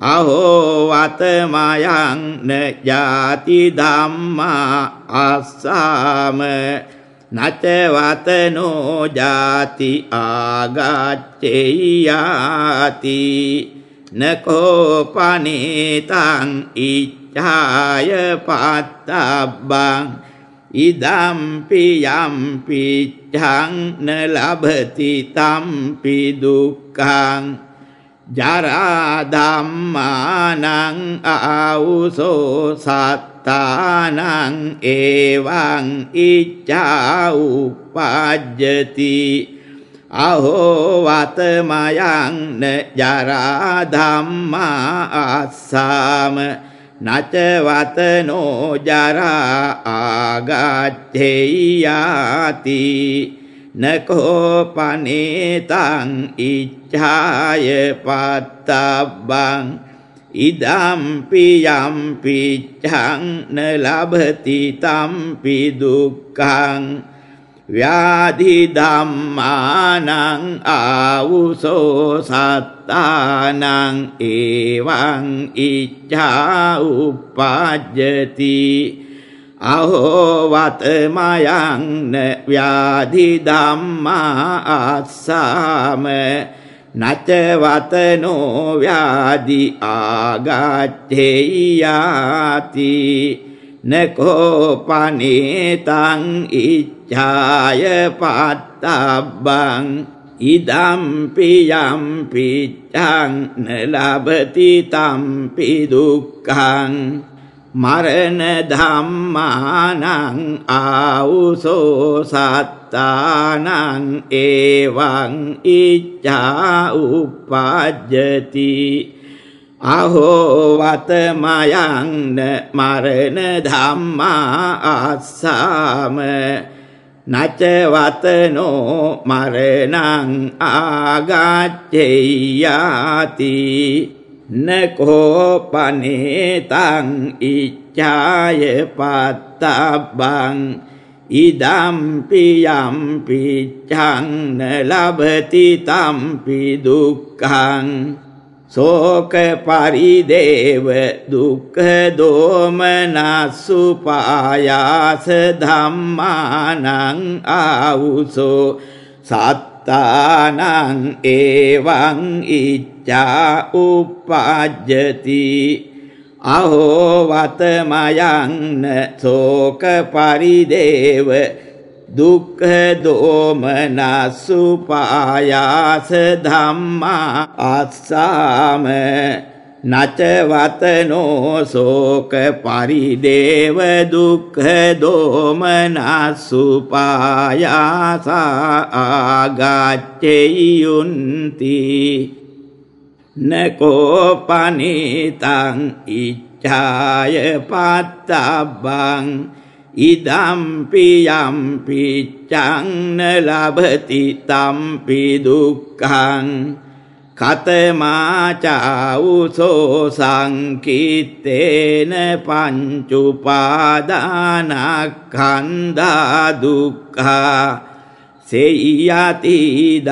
A: අහෝ වතමයන් න ජාති ධම්මා අස්සාම නච වතනෝ ජාති ආගච්ඡේයාති නකෝ පනේතං ඉච්ඡා ඡාය පත්තබ්බං ඉදම්පි යම්පි ඡං න ලබති තම්පි දුක්ඛං ජරා ධම්මානං ආවුසෝ සත්තානං එවං ඉච්ඡා උපජ්ජති අහෝ වතමයන් න ජරා ධම්මා අස්සාම නච වතනෝ ජරා ආගච්ඡේයාති නකෝ පනේතං ඉච්ඡාය පත්තබ්බං ඉදම්පි යම්පි චං න ලබති තම්පි දුක්ඛං ව්‍යාධි ධම්මානං ආවුසෝ සත්තානං එවං ඉච්ඡා උප්පජ්ජති අහෝ වතමයන් ව්‍යාධි ධම්මා අස්සාම නච වතනෝ ව්‍යාධි ආගච්ඡේයාති. නකෝ පනේතං ඉච්ඡාය පත්තබ්බං ඉදම්පි යම්පි චං නලබති තම්පි දුක්ඛං මරණ ධම්මානං ආවුසෝ සත්තානං එවං ඉච්ඡා උපජ්ජති. අහෝ වතමයන් මරණ ධම්මා අස්සාම නච වතනෝ මරණං ආගච්ඡේයාති නකෝ පනේතං ඉච්ඡාය පත්තබ්බං ඉදම්පි යම්පි චං නලබති තම්පි දුක්ඛං. සෝක පරිදේව දුක්ඛ දෝමනස්සු පායාස ධම්මානං ආවුසෝ. සත්තානං එවං ඉච්ඡා උපජ්ජති අහෝ වතමයන් සෝක පරිදේව දුක්ඛ දෝමනසුපායාස ධම්මා අස්සාම නච වතනෝ සෝක පරිදේව දුක්ඛ දෝමනසුපායාස ආගච්ඡේයුන්ති. නකෝ පනිතං ඉච්ඡාය පත්තබ්බං ඉදම්පි යම්පි චං ලබති තම්පි දුක්ඛං කතමාචාඋසෝ සංකිත්තේන පංචුපාදානක්ඛන්ධා දුක්ඛා සේයතිදං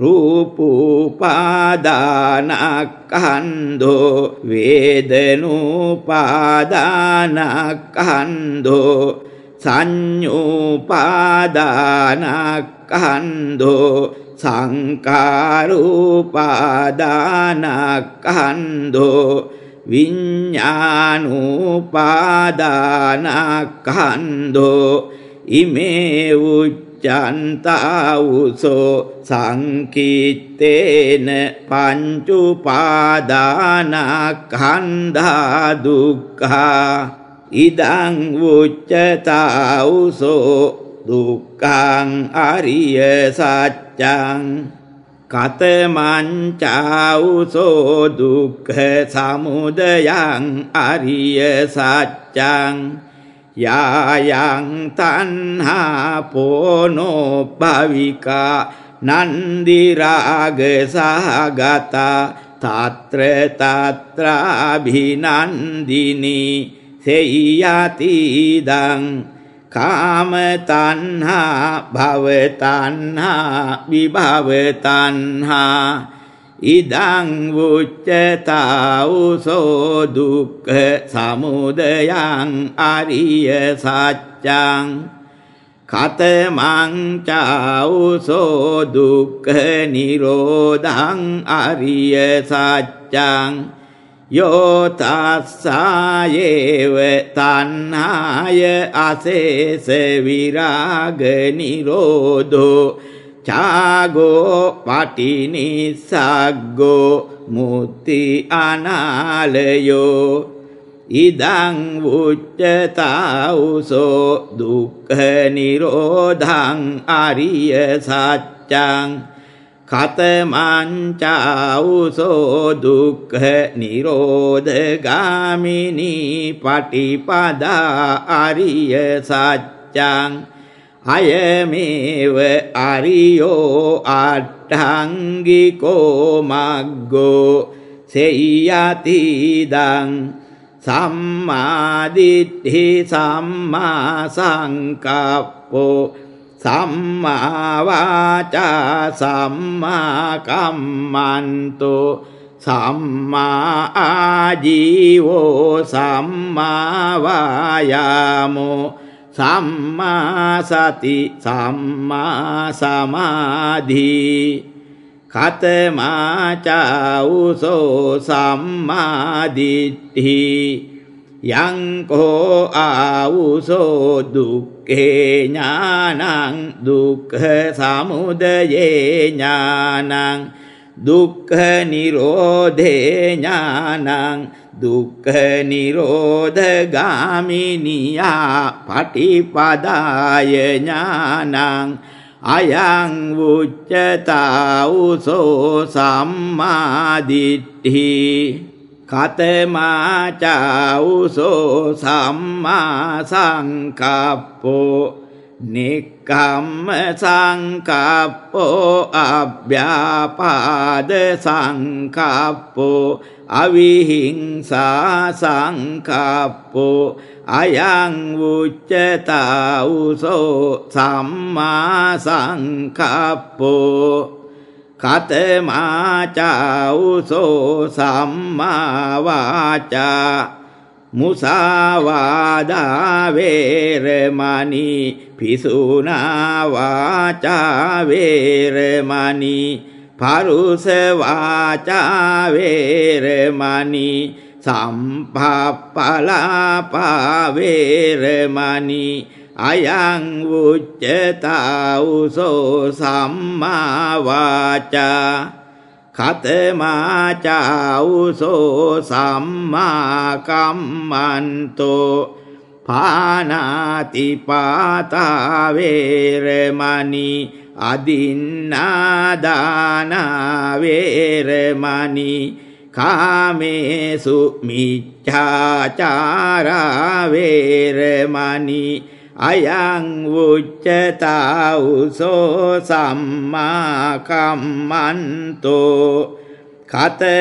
A: රූපූපාදානක්කන්දෝ වේදනූපාදානක්කන්දෝ සංඥූපාදානක්කන්දෝ සංකාරූපාදානක්කන්දෝ විඤ්ඥානූපාදානක්කන්දෝ ඉමේ උච්ච චන්තාවුසෝ සංකිත්තේන පංචුපාදානකන්ධා දුක්ඛා ඉදං උච්චතාවුසෝ දුක්ඛං අරිය සත්‍යං. කතමංචාවුසෝ දුක්ඛ සමුදයං අරිය සත්‍යං. යායං තන්හා පෝනෝ භවිකා නන්දිරාග සහගතා තත්‍ර තත්‍රාභිනන්දිනී සෙය්‍යතිදං කාම තණ්හා භව තණ්හා විභව තණ්හා ඉදං උච්චතාවුසෝ දුක්ඛ සමුදයං අරිය සත්‍යං කතමං චාවුසෝ දුක්ඛ නිරෝධං අරිය සත්‍යං යෝ තස්සායේව තණ්හාය අසේස විරාග නිරෝධෝ චාගෝ පටිනිසග්ගෝ මුත්ති අනාලයෝ ඉදං උච්චතාවුසෝ දුක්ඛ නිරෝධං අරිය සත්‍යං කතමංචාවුසෝ දුක්ඛ නිරෝධගාමිනී පටිපදා අරිය සත්‍යං අයමේව අරියෝ අට්ඨංගිකෝ මග්ගෝ සෙය්‍යතිදං සම්මාදිට්ඨි සම්මා සංකප්පෝ සම්මා වාචා සම්මා කම්මන්තෝ සම්මා ආජීවෝ සම්මා වායාමෝ සම්මා සති සම්මා සමාධි. කතමාචාඋසෝ සම්මාදිට්ඨි. යංකෝ ආවුසෝ දුක්ඛේ ඥානං දුක්ඛ සමුදයේ ඥානං. දුක්ඛ නිරෝධේ ඥානං දුක්ඛ නිරෝධ ගාමිනියා පටිපදාය ඥානං අයං වුච්චතාඋසෝ සම්මාදිට්ඨි කතමාචාඋසෝ සම්මා සංකප්පෝ නික්කම්ම සංකප්පෝ අභ්‍යාපාද සංකප්පෝ අවිහිංසා සංකප්පෝ අයං වුච්චතාඋසෝ සම්මා සංකප්පෝ කතමාචාඋසෝ සම්මා වාචා මුසාවාදා වේරමණී පිසුනා වාචා වේරමණී පරුස වාචා වේරමණී සම්පප්පලාපා වේරමණී අයං උච්චතාඋසෝ සම්මා වාචා කතමාචාඋසෝ සම්මා කම්මන්තෝ පානාතිපාතා වේරමණී අදින්නාදානා වේරමණී කාමේසු මිච්ඡාචාරා වේරමණී අයං උච්චතාඋසෝ සම්මා කම්මන්තෝ කතමාචාඋසෝ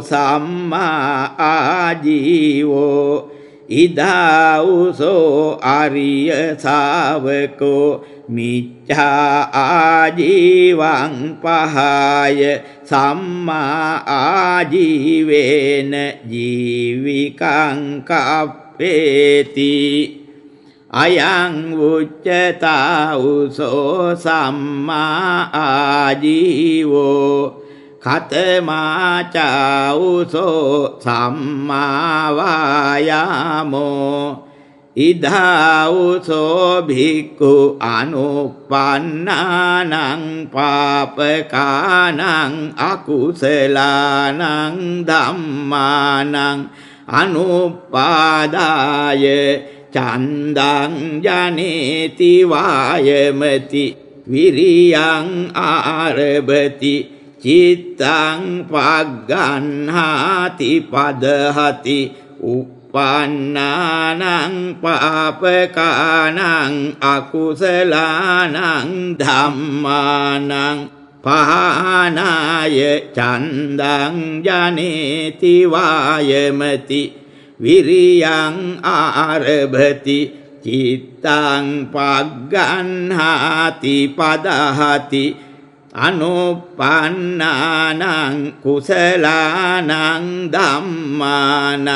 A: සම්මා ආජීවෝ ඉදාඋසෝ අරිය ශාවකෝ මිච්ඡා ආජීවං පහය සම්මා ආජීවේන ජීවිකං කප්ප වේති අයං උච්චතාඋසෝ සම්මා ආජීවෝ। කතමාචාඋසෝ සම්මා වායාමෝ। ඉදාඋසෝ භික්ඛු අනුපන්නානං පාපකානං අකුසලානං ධම්මානං අනුපාදාය චන්දං ජනේති වායමති විරියං ආරභති චිත්තං පග්ගන්හාති පදහති උපන්නානං පාපකානං අකුසලානං ධම්මානං පහනාය චන්දං ජනේති වායමති විරියං ආරභති චිත්තං පග්ගන්හාති පදහති අනුපන්නානං කුසලානං ධම්මානං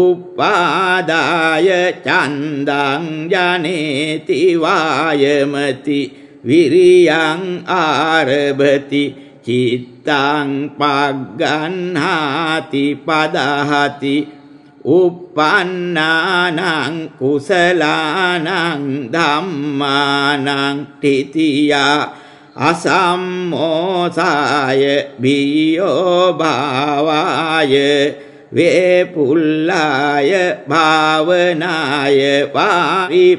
A: උපාදාය චන්දං ජනේති වායමති. විරියං ආරභති චිත්තං පග්ගන්හාති පදහති උපන්නානං කුසලානං ධම්මානං තිතියා අසම්මෝසාය බියෝ භාවාය වේපුල්ලාය භාවනාය පාරිපූරියා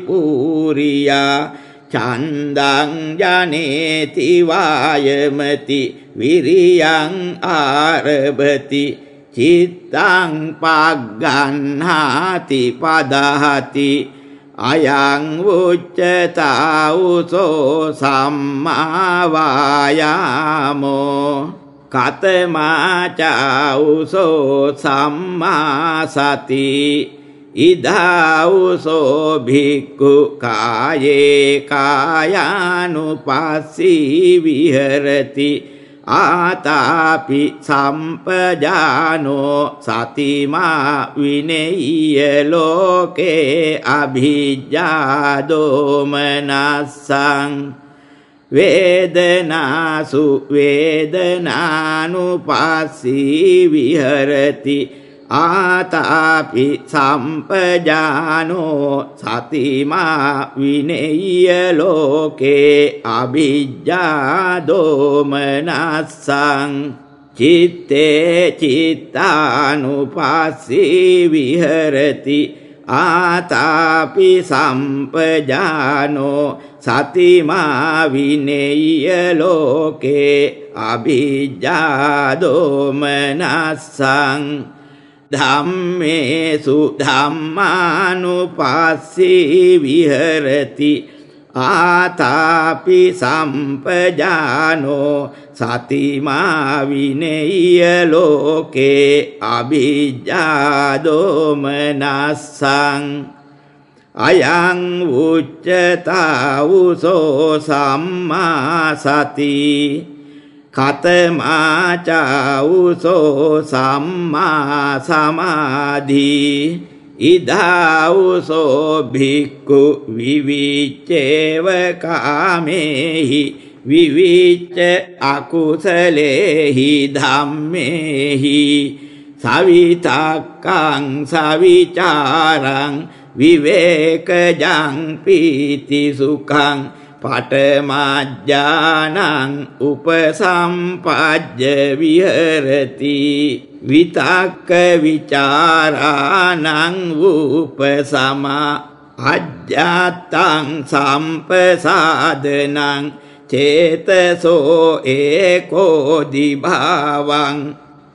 A: චන්දං ජනේති වායමති විරියං ආරභති චිත්තං පග්ගන්හාති පදහති අයං උච්චතාඋසෝ සම්මා වායාමෝ කතමාචාඋසෝ සම්මා සති ඉදාඋසෝ භික්ඛු කායේ කායානුපස්සී විහෙරති. ආතාපි සම්පජානෝ සතිමා විනෙය්‍ය ලෝකේ අභිජ්ජා දෝමනස්සං වේදනාසු වේදනානුපස්සී විහෙරති. ආතාපි සම්පජානෝ සතිමා විනෙය්‍ය ලෝකේ අභිජ්ජා දෝමනස්සං චිත්තේ චිත්තානුපස්සී විහෙරති ආතාපි සම්පජානෝ සතිමා විනෙය්‍ය ලෝකේ අභිජ්ජා දෝමනස්සං ධම්මේසු ධම්මානුපස්සී විහෙරති. ආතාපි සම්පජානෝ සතිමා විනෙය්‍ය ලෝකේ අභිජ්ජා දෝමනස්සං අයං උච්චතාවුසෝ සම්මා සති. කතමාචාඋසෝ සම්මා සමාධී ඉදාඋසෝ භික්ඛු විවිච්චේව කාමේහි විවිච්ච අකුසලේහි ධම්මේහි සවිතක්කං සවිචාරං විවේකජං පීති සුඛං පටමජ්ජානං උපසම්පජ්ජ විහෙරති. විතක්ක විචාරානං උපසමා. අජ්ජාතං සම්පසාදනං චේතසෝ ඒකෝ දිභාවං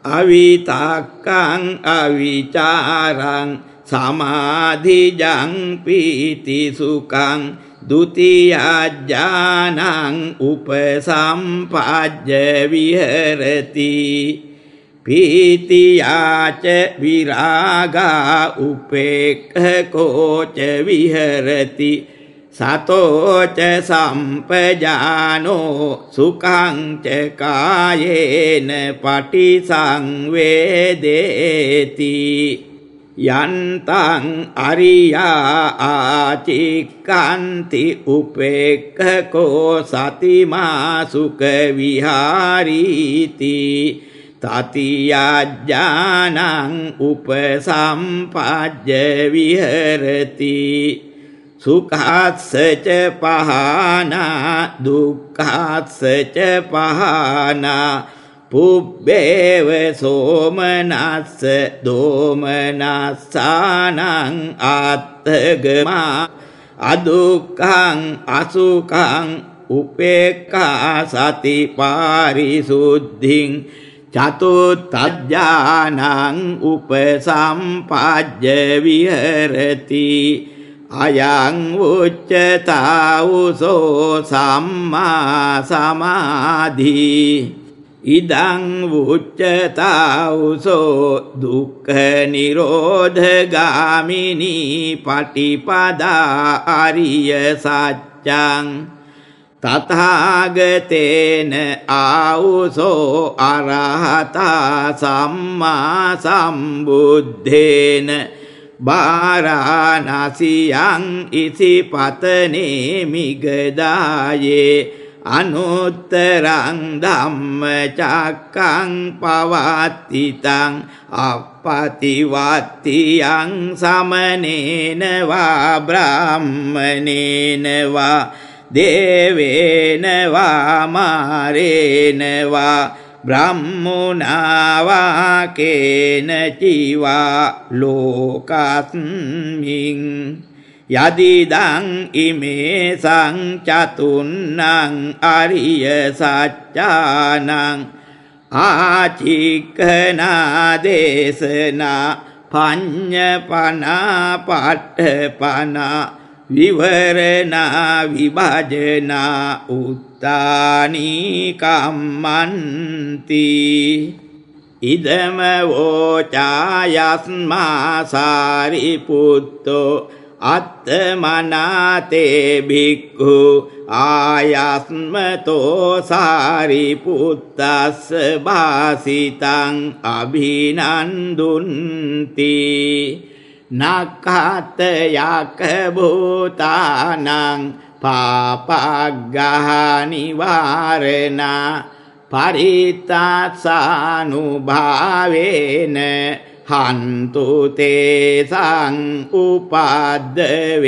A: අවිතක්කං අවිචාරං සමාධිජං පීති සුඛං දුතියාජ්ජානං උපසම්පජ්ජ විහරති. පීතියාච විරාගා උපේක්ඛකෝච විහරති. සතෝච සම්පජානෝ සුඛංච කායේන පටිසංවේදේති. යන්තං අරියා ආචික්කන්ති උපේක්ඛකෝ සතිමා සුඛ විහාරීති තතියඥානං උපසම්පජ්ජ විහෙරති සුඛාස්සච පහනා දුක්ඛාස්සච පහනා පුබ්බේව සෝමනස්ස දෝමනස්සානං ආත්තගමා අදුක්ඛං අසුඛං උපේක්ඛා සති පාරිසුද්ධින් චතුත්ථඥානං උපසම්පජ්ජ විහෙරති අයං උච්චතාවුසෝ සම්මා සමාධී ඉදං වුච්චතාවුසෝ දුක්ඛ නිරෝධගාමිනී පටිපදා අරිය සත්‍යං තථාගතේන ආවුසෝ අරහතා සම්මා සම්බුද්ධේන බාරාණසියං ඉසිපතනේ මිගදායේ අනුත්තරං ධම්මචක්කං පවත්තිතං අපපතිවත්තියං සමනේනවා බ්‍රාහ්මනේනවා දේවේනවා මාරේනවා බ්‍රහ්මුණාවා කේනචිවා ලෝකස්මින් යදිදං ඉමේ සංචතුන්නං අරිය සච්චානං ආචික්කනා දේශනා පඤ්ඤපනා පට්ඨපනා විවරණා විභජනා උත්තානී කම්මන්ති ඉදම වෝචායස්මා සාරිපුත්තෝ අත්තමනාතේ භික්ඛු ආයස්මතෝ සාරිපුත්තස්ස භාසිතං අභිනන්දුන්ති. නක්ඛත යක භූතානං පාපග්ගහනිවාරණා පරිත්තාසානුභාවේන හන්තු තේසං උපද්දවේ